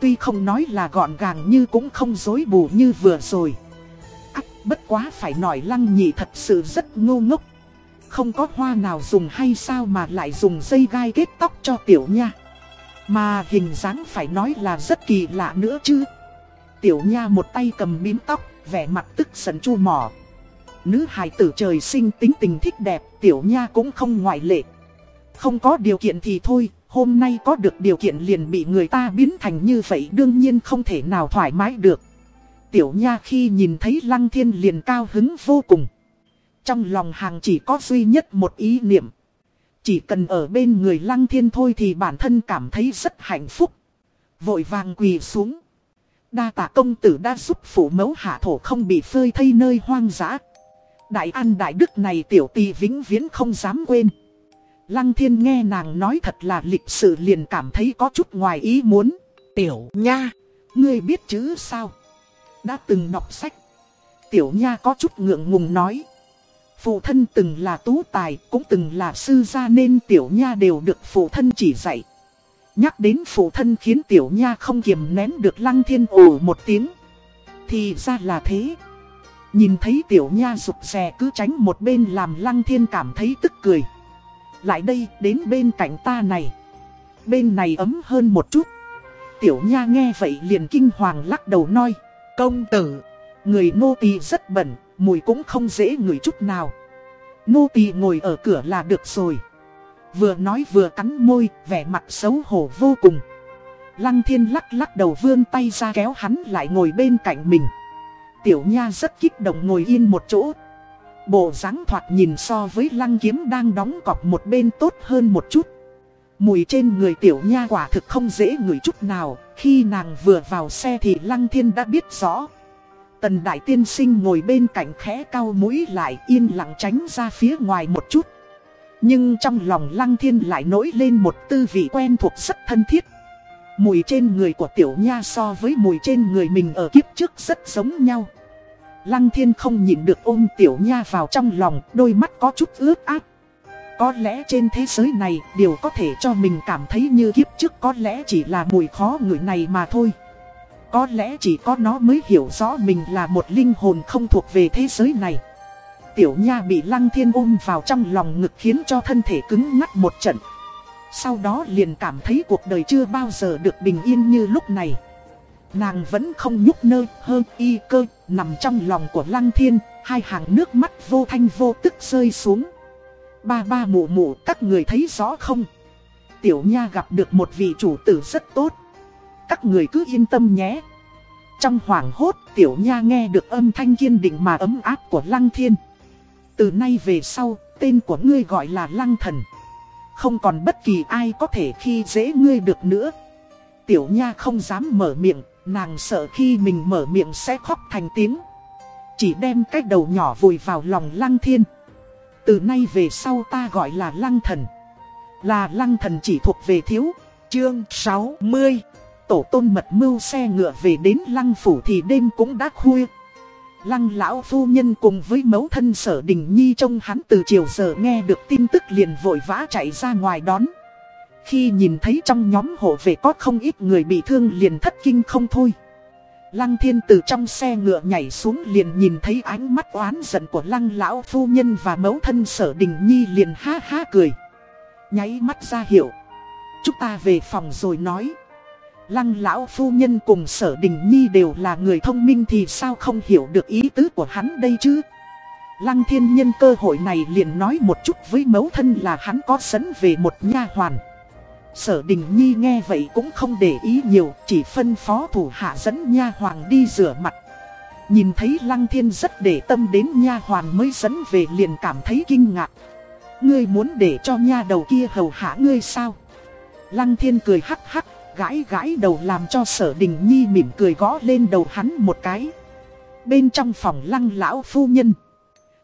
Tuy không nói là gọn gàng như cũng không dối bù như vừa rồi. Ác bất quá phải nói lăng nhị thật sự rất ngu ngốc. Không có hoa nào dùng hay sao mà lại dùng dây gai kết tóc cho tiểu nha. Mà hình dáng phải nói là rất kỳ lạ nữa chứ. Tiểu nha một tay cầm bím tóc, vẻ mặt tức giận chu mỏ Nữ hài tử trời sinh tính tình thích đẹp, tiểu nha cũng không ngoại lệ. Không có điều kiện thì thôi, hôm nay có được điều kiện liền bị người ta biến thành như vậy đương nhiên không thể nào thoải mái được. Tiểu nha khi nhìn thấy lăng thiên liền cao hứng vô cùng trong lòng hàng chỉ có duy nhất một ý niệm. Chỉ cần ở bên người lăng thiên thôi thì bản thân cảm thấy rất hạnh phúc. Vội vàng quỳ xuống. Đa tạ công tử đã giúp phủ mẫu hạ thổ không bị phơi thây nơi hoang dã. Đại an đại đức này tiểu tì vĩnh viễn không dám quên. Lăng thiên nghe nàng nói thật là lịch sự liền cảm thấy có chút ngoài ý muốn. Tiểu nha, ngươi biết chữ sao? Đã từng đọc sách. Tiểu nha có chút ngượng ngùng nói. Phụ thân từng là tú tài, cũng từng là sư gia nên tiểu nha đều được phụ thân chỉ dạy. Nhắc đến phụ thân khiến tiểu nha không kiềm nén được lăng thiên ồ một tiếng. Thì ra là thế. Nhìn thấy tiểu nha rụt rè cứ tránh một bên làm lăng thiên cảm thấy tức cười. Lại đây, đến bên cạnh ta này. Bên này ấm hơn một chút. Tiểu nha nghe vậy liền kinh hoàng lắc đầu nói. Công tử, người nô tỳ rất bẩn, mùi cũng không dễ ngửi chút nào. Nô tỳ ngồi ở cửa là được rồi. Vừa nói vừa cắn môi, vẻ mặt xấu hổ vô cùng. Lăng thiên lắc lắc đầu vươn tay ra kéo hắn lại ngồi bên cạnh mình. Tiểu nha rất kích động ngồi yên một chỗ. Bộ dáng thoạt nhìn so với lăng kiếm đang đóng cọc một bên tốt hơn một chút. Mùi trên người tiểu nha quả thực không dễ ngửi chút nào, khi nàng vừa vào xe thì lăng thiên đã biết rõ. Tần đại tiên sinh ngồi bên cạnh khẽ cao mũi lại yên lặng tránh ra phía ngoài một chút. Nhưng trong lòng lăng thiên lại nổi lên một tư vị quen thuộc rất thân thiết. Mùi trên người của tiểu nha so với mùi trên người mình ở kiếp trước rất giống nhau. Lăng thiên không nhịn được ôm tiểu nha vào trong lòng, đôi mắt có chút ướt át. Có lẽ trên thế giới này, điều có thể cho mình cảm thấy như kiếp trước có lẽ chỉ là mùi khó ngửi này mà thôi. Có lẽ chỉ có nó mới hiểu rõ mình là một linh hồn không thuộc về thế giới này. Tiểu nha bị lăng thiên ôm vào trong lòng ngực khiến cho thân thể cứng ngắt một trận. Sau đó liền cảm thấy cuộc đời chưa bao giờ được bình yên như lúc này. Nàng vẫn không nhúc nơ hơn y cơ, nằm trong lòng của lăng thiên, hai hàng nước mắt vô thanh vô tức rơi xuống. Ba ba mụ mụ các người thấy rõ không? Tiểu nha gặp được một vị chủ tử rất tốt. Các người cứ yên tâm nhé. Trong hoảng hốt tiểu nha nghe được âm thanh kiên định mà ấm áp của lăng thiên. Từ nay về sau, tên của ngươi gọi là lăng thần. Không còn bất kỳ ai có thể khi dễ ngươi được nữa. Tiểu nha không dám mở miệng, nàng sợ khi mình mở miệng sẽ khóc thành tiếng. Chỉ đem cái đầu nhỏ vùi vào lòng lăng thiên. Từ nay về sau ta gọi là lăng thần. Là lăng thần chỉ thuộc về thiếu. Chương 60 Tổ tôn mật mưu xe ngựa về đến lăng phủ thì đêm cũng đã khuya. Lăng lão phu nhân cùng với mẫu thân sở đình nhi trông hắn từ chiều giờ nghe được tin tức liền vội vã chạy ra ngoài đón. Khi nhìn thấy trong nhóm hộ vệ có không ít người bị thương liền thất kinh không thôi. Lăng thiên từ trong xe ngựa nhảy xuống liền nhìn thấy ánh mắt oán giận của lăng lão phu nhân và mẫu thân sở đình nhi liền ha ha cười. Nháy mắt ra hiệu. Chúng ta về phòng rồi nói. Lăng lão phu nhân cùng sở đình nhi đều là người thông minh thì sao không hiểu được ý tứ của hắn đây chứ. Lăng thiên nhân cơ hội này liền nói một chút với mẫu thân là hắn có dẫn về một nha hoàn. Sở Đình Nhi nghe vậy cũng không để ý nhiều, chỉ phân phó thủ hạ dẫn nha hoàng đi rửa mặt. Nhìn thấy Lăng Thiên rất để tâm đến nha hoàn mới dẫn về liền cảm thấy kinh ngạc. Ngươi muốn để cho nha đầu kia hầu hạ ngươi sao? Lăng Thiên cười hắc hắc, gãi gãi đầu làm cho sở đình nhi mỉm cười gõ lên đầu hắn một cái. Bên trong phòng lăng lão phu nhân.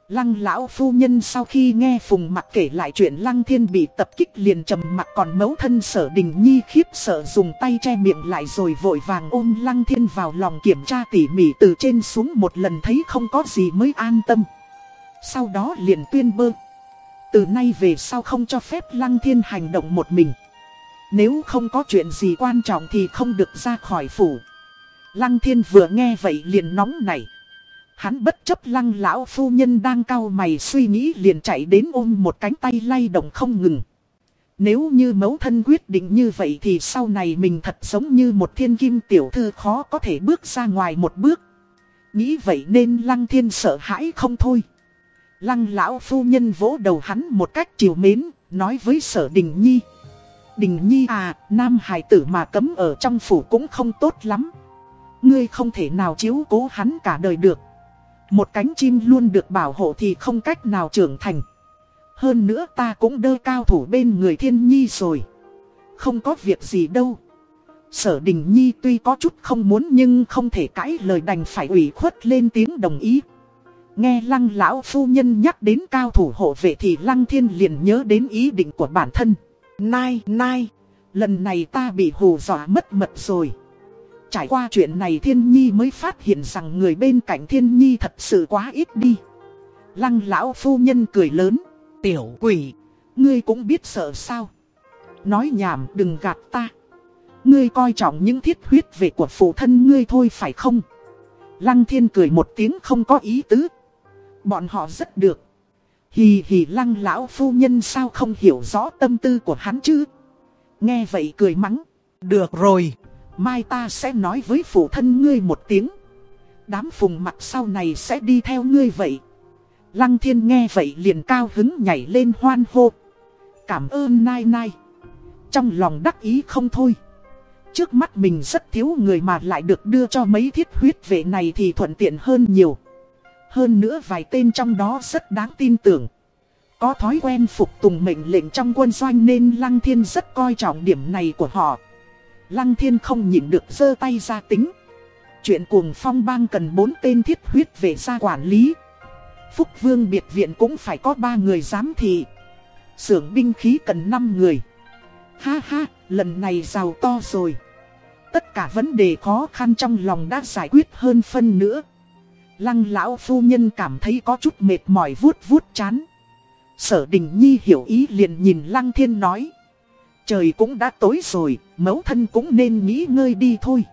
Lăng lão phu nhân sau khi nghe Phùng mặt kể lại chuyện Lăng Thiên bị tập kích liền trầm mặt còn mẫu thân sở đình nhi khiếp sợ dùng tay che miệng lại rồi vội vàng ôm Lăng Thiên vào lòng kiểm tra tỉ mỉ từ trên xuống một lần thấy không có gì mới an tâm. Sau đó liền tuyên bơ. Từ nay về sau không cho phép Lăng Thiên hành động một mình. Nếu không có chuyện gì quan trọng thì không được ra khỏi phủ. Lăng Thiên vừa nghe vậy liền nóng nảy. Hắn bất chấp lăng lão phu nhân đang cau mày suy nghĩ liền chạy đến ôm một cánh tay lay động không ngừng. Nếu như mẫu thân quyết định như vậy thì sau này mình thật giống như một thiên kim tiểu thư khó có thể bước ra ngoài một bước. Nghĩ vậy nên lăng thiên sợ hãi không thôi. Lăng lão phu nhân vỗ đầu hắn một cách chiều mến, nói với sở đình nhi. Đình nhi à, nam hải tử mà cấm ở trong phủ cũng không tốt lắm. Ngươi không thể nào chiếu cố hắn cả đời được. Một cánh chim luôn được bảo hộ thì không cách nào trưởng thành. Hơn nữa ta cũng đơ cao thủ bên người thiên nhi rồi. Không có việc gì đâu. Sở đình nhi tuy có chút không muốn nhưng không thể cãi lời đành phải ủy khuất lên tiếng đồng ý. Nghe lăng lão phu nhân nhắc đến cao thủ hộ vệ thì lăng thiên liền nhớ đến ý định của bản thân. Nai, nai, lần này ta bị hù dọa mất mật rồi. Trải qua chuyện này Thiên Nhi mới phát hiện rằng người bên cạnh Thiên Nhi thật sự quá ít đi. Lăng lão phu nhân cười lớn. Tiểu quỷ, ngươi cũng biết sợ sao. Nói nhảm đừng gạt ta. Ngươi coi trọng những thiết huyết về của phụ thân ngươi thôi phải không? Lăng thiên cười một tiếng không có ý tứ. Bọn họ rất được. Hì hì lăng lão phu nhân sao không hiểu rõ tâm tư của hắn chứ? Nghe vậy cười mắng. Được rồi, Mai ta sẽ nói với phụ thân ngươi một tiếng. Đám phùng mặt sau này sẽ đi theo ngươi vậy. Lăng thiên nghe vậy liền cao hứng nhảy lên hoan hô. Cảm ơn nai nai. Trong lòng đắc ý không thôi. Trước mắt mình rất thiếu người mà lại được đưa cho mấy thiết huyết vệ này thì thuận tiện hơn nhiều. Hơn nữa vài tên trong đó rất đáng tin tưởng. Có thói quen phục tùng mệnh lệnh trong quân doanh nên Lăng Thiên rất coi trọng điểm này của họ. Lăng Thiên không nhịn được giơ tay ra tính. Chuyện cuồng phong bang cần bốn tên thiết huyết về ra quản lý. Phúc Vương biệt viện cũng phải có ba người giám thị. Xưởng binh khí cần 5 người. Ha ha, lần này giàu to rồi. Tất cả vấn đề khó khăn trong lòng đã giải quyết hơn phân nữa Lăng lão phu nhân cảm thấy có chút mệt mỏi vuốt vuốt chán. Sở đình nhi hiểu ý liền nhìn lăng thiên nói. Trời cũng đã tối rồi, mẫu thân cũng nên nghỉ ngơi đi thôi.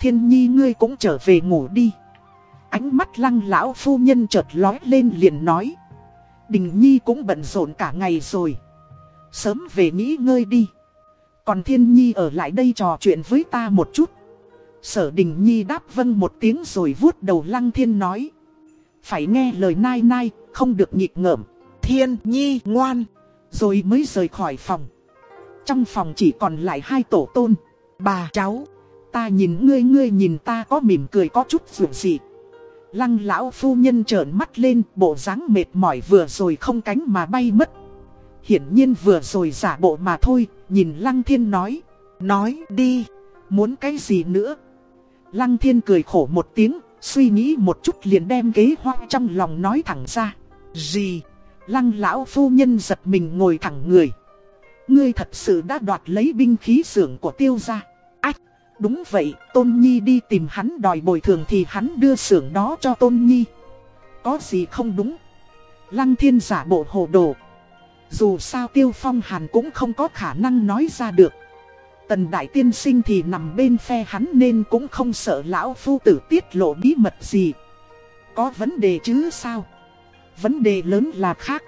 Thiên nhi ngươi cũng trở về ngủ đi. Ánh mắt lăng lão phu nhân chợt lói lên liền nói. Đình nhi cũng bận rộn cả ngày rồi. Sớm về nghỉ ngơi đi. Còn thiên nhi ở lại đây trò chuyện với ta một chút. Sở đình nhi đáp vâng một tiếng rồi vuốt đầu lăng thiên nói. Phải nghe lời nai nai, không được nhịp ngợm. Thiên nhi ngoan. Rồi mới rời khỏi phòng. Trong phòng chỉ còn lại hai tổ tôn. Bà cháu Ta nhìn ngươi ngươi nhìn ta có mỉm cười có chút dù gì Lăng lão phu nhân trợn mắt lên bộ dáng mệt mỏi vừa rồi không cánh mà bay mất. Hiển nhiên vừa rồi giả bộ mà thôi Nhìn lăng thiên nói. Nói đi Muốn cái gì nữa? Lăng thiên cười khổ một tiếng Suy nghĩ một chút liền đem kế hoang trong lòng nói thẳng ra Gì Lăng lão phu nhân giật mình ngồi thẳng người Ngươi thật sự đã đoạt lấy binh khí xưởng của tiêu gia Đúng vậy, Tôn Nhi đi tìm hắn đòi bồi thường thì hắn đưa xưởng đó cho Tôn Nhi. Có gì không đúng? Lăng thiên giả bộ hồ đồ. Dù sao Tiêu Phong Hàn cũng không có khả năng nói ra được. Tần Đại Tiên Sinh thì nằm bên phe hắn nên cũng không sợ lão phu tử tiết lộ bí mật gì. Có vấn đề chứ sao? Vấn đề lớn là khác.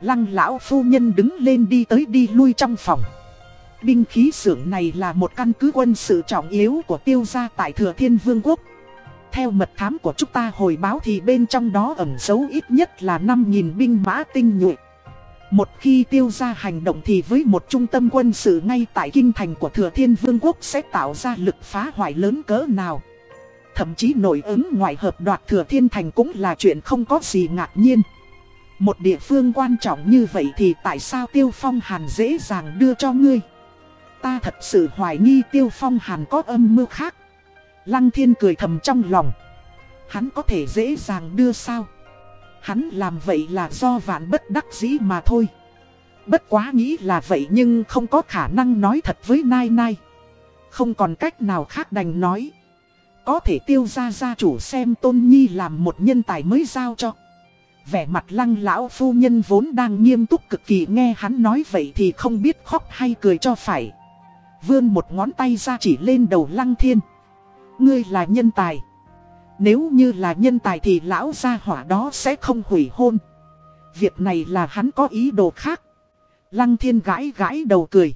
Lăng lão phu nhân đứng lên đi tới đi lui trong phòng. Binh khí xưởng này là một căn cứ quân sự trọng yếu của tiêu gia tại Thừa Thiên Vương quốc. Theo mật thám của chúng ta hồi báo thì bên trong đó ẩn giấu ít nhất là 5.000 binh mã tinh nhuệ. Một khi tiêu gia hành động thì với một trung tâm quân sự ngay tại kinh thành của Thừa Thiên Vương quốc sẽ tạo ra lực phá hoại lớn cỡ nào. Thậm chí nổi ứng ngoại hợp đoạt Thừa Thiên Thành cũng là chuyện không có gì ngạc nhiên. Một địa phương quan trọng như vậy thì tại sao Tiêu Phong Hàn dễ dàng đưa cho ngươi? Ta thật sự hoài nghi tiêu phong hàn có âm mưu khác. Lăng thiên cười thầm trong lòng. Hắn có thể dễ dàng đưa sao. Hắn làm vậy là do vạn bất đắc dĩ mà thôi. Bất quá nghĩ là vậy nhưng không có khả năng nói thật với Nai Nai. Không còn cách nào khác đành nói. Có thể tiêu ra gia chủ xem Tôn Nhi làm một nhân tài mới giao cho. Vẻ mặt lăng lão phu nhân vốn đang nghiêm túc cực kỳ nghe hắn nói vậy thì không biết khóc hay cười cho phải. Vươn một ngón tay ra chỉ lên đầu lăng thiên Ngươi là nhân tài nếu như là nhân tài thì lão gia hỏa đó sẽ không hủy hôn. Việc này là hắn có ý đồ khác. Lăng thiên gãi gãi đầu cười.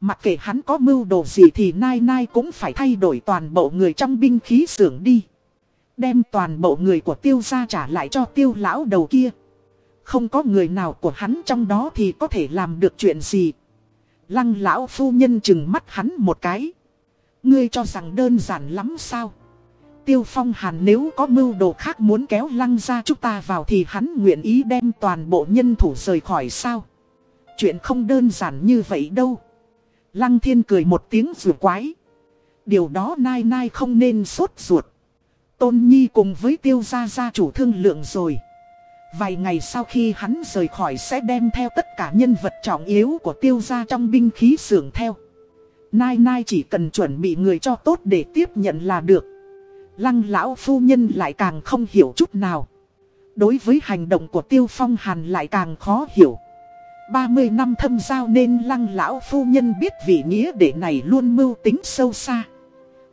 Mặc kệ hắn có mưu đồ gì thì nai nai cũng phải thay đổi toàn bộ người trong binh khí xưởng đi. Đem toàn bộ người của tiêu gia trả lại cho tiêu lão đầu kia. Không có người nào của hắn trong đó thì có thể làm được chuyện gì. Lăng lão phu nhân chừng mắt hắn một cái. Ngươi cho rằng đơn giản lắm sao? Tiêu phong hàn nếu có mưu đồ khác muốn kéo lăng ra chúng ta vào thì hắn nguyện ý đem toàn bộ nhân thủ rời khỏi sao? Chuyện không đơn giản như vậy đâu. Lăng thiên cười một tiếng rùa quái. Điều đó nai nai không nên sốt ruột. Tôn Nhi cùng với tiêu gia gia chủ thương lượng rồi. Vài ngày sau khi hắn rời khỏi sẽ đem theo tất cả nhân vật trọng yếu của tiêu gia trong binh khí xưởng theo. Nai Nai chỉ cần chuẩn bị người cho tốt để tiếp nhận là được. Lăng lão phu nhân lại càng không hiểu chút nào. Đối với hành động của tiêu phong hàn lại càng khó hiểu. 30 năm thâm giao nên lăng lão phu nhân biết vị nghĩa đệ này luôn mưu tính sâu xa.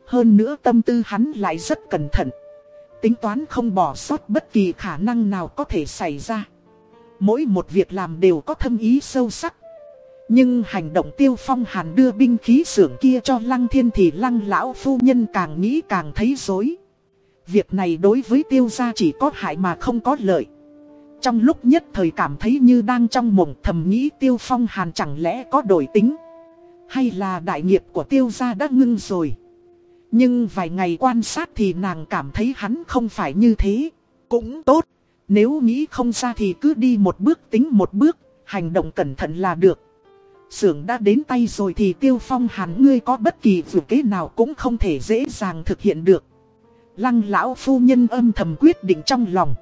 Hơn nữa tâm tư hắn lại rất cẩn thận tính toán không bỏ sót bất kỳ khả năng nào có thể xảy ra. Mỗi một việc làm đều có thâm ý sâu sắc. Nhưng hành động tiêu phong hàn đưa binh khí xưởng kia cho lăng thiên thì lăng lão phu nhân càng nghĩ càng thấy dối. Việc này đối với tiêu gia chỉ có hại mà không có lợi. Trong lúc nhất thời cảm thấy như đang trong mộng thầm nghĩ tiêu phong hàn chẳng lẽ có đổi tính. Hay là đại nghiệp của tiêu gia đã ngưng rồi. Nhưng vài ngày quan sát thì nàng cảm thấy hắn không phải như thế. Cũng tốt. Nếu nghĩ không ra thì cứ đi một bước tính một bước, hành động cẩn thận là được. Sưởng đã đến tay rồi thì tiêu phong hàn ngươi có bất kỳ vụ kế nào cũng không thể dễ dàng thực hiện được. Lăng lão phu nhân âm thầm quyết định trong lòng.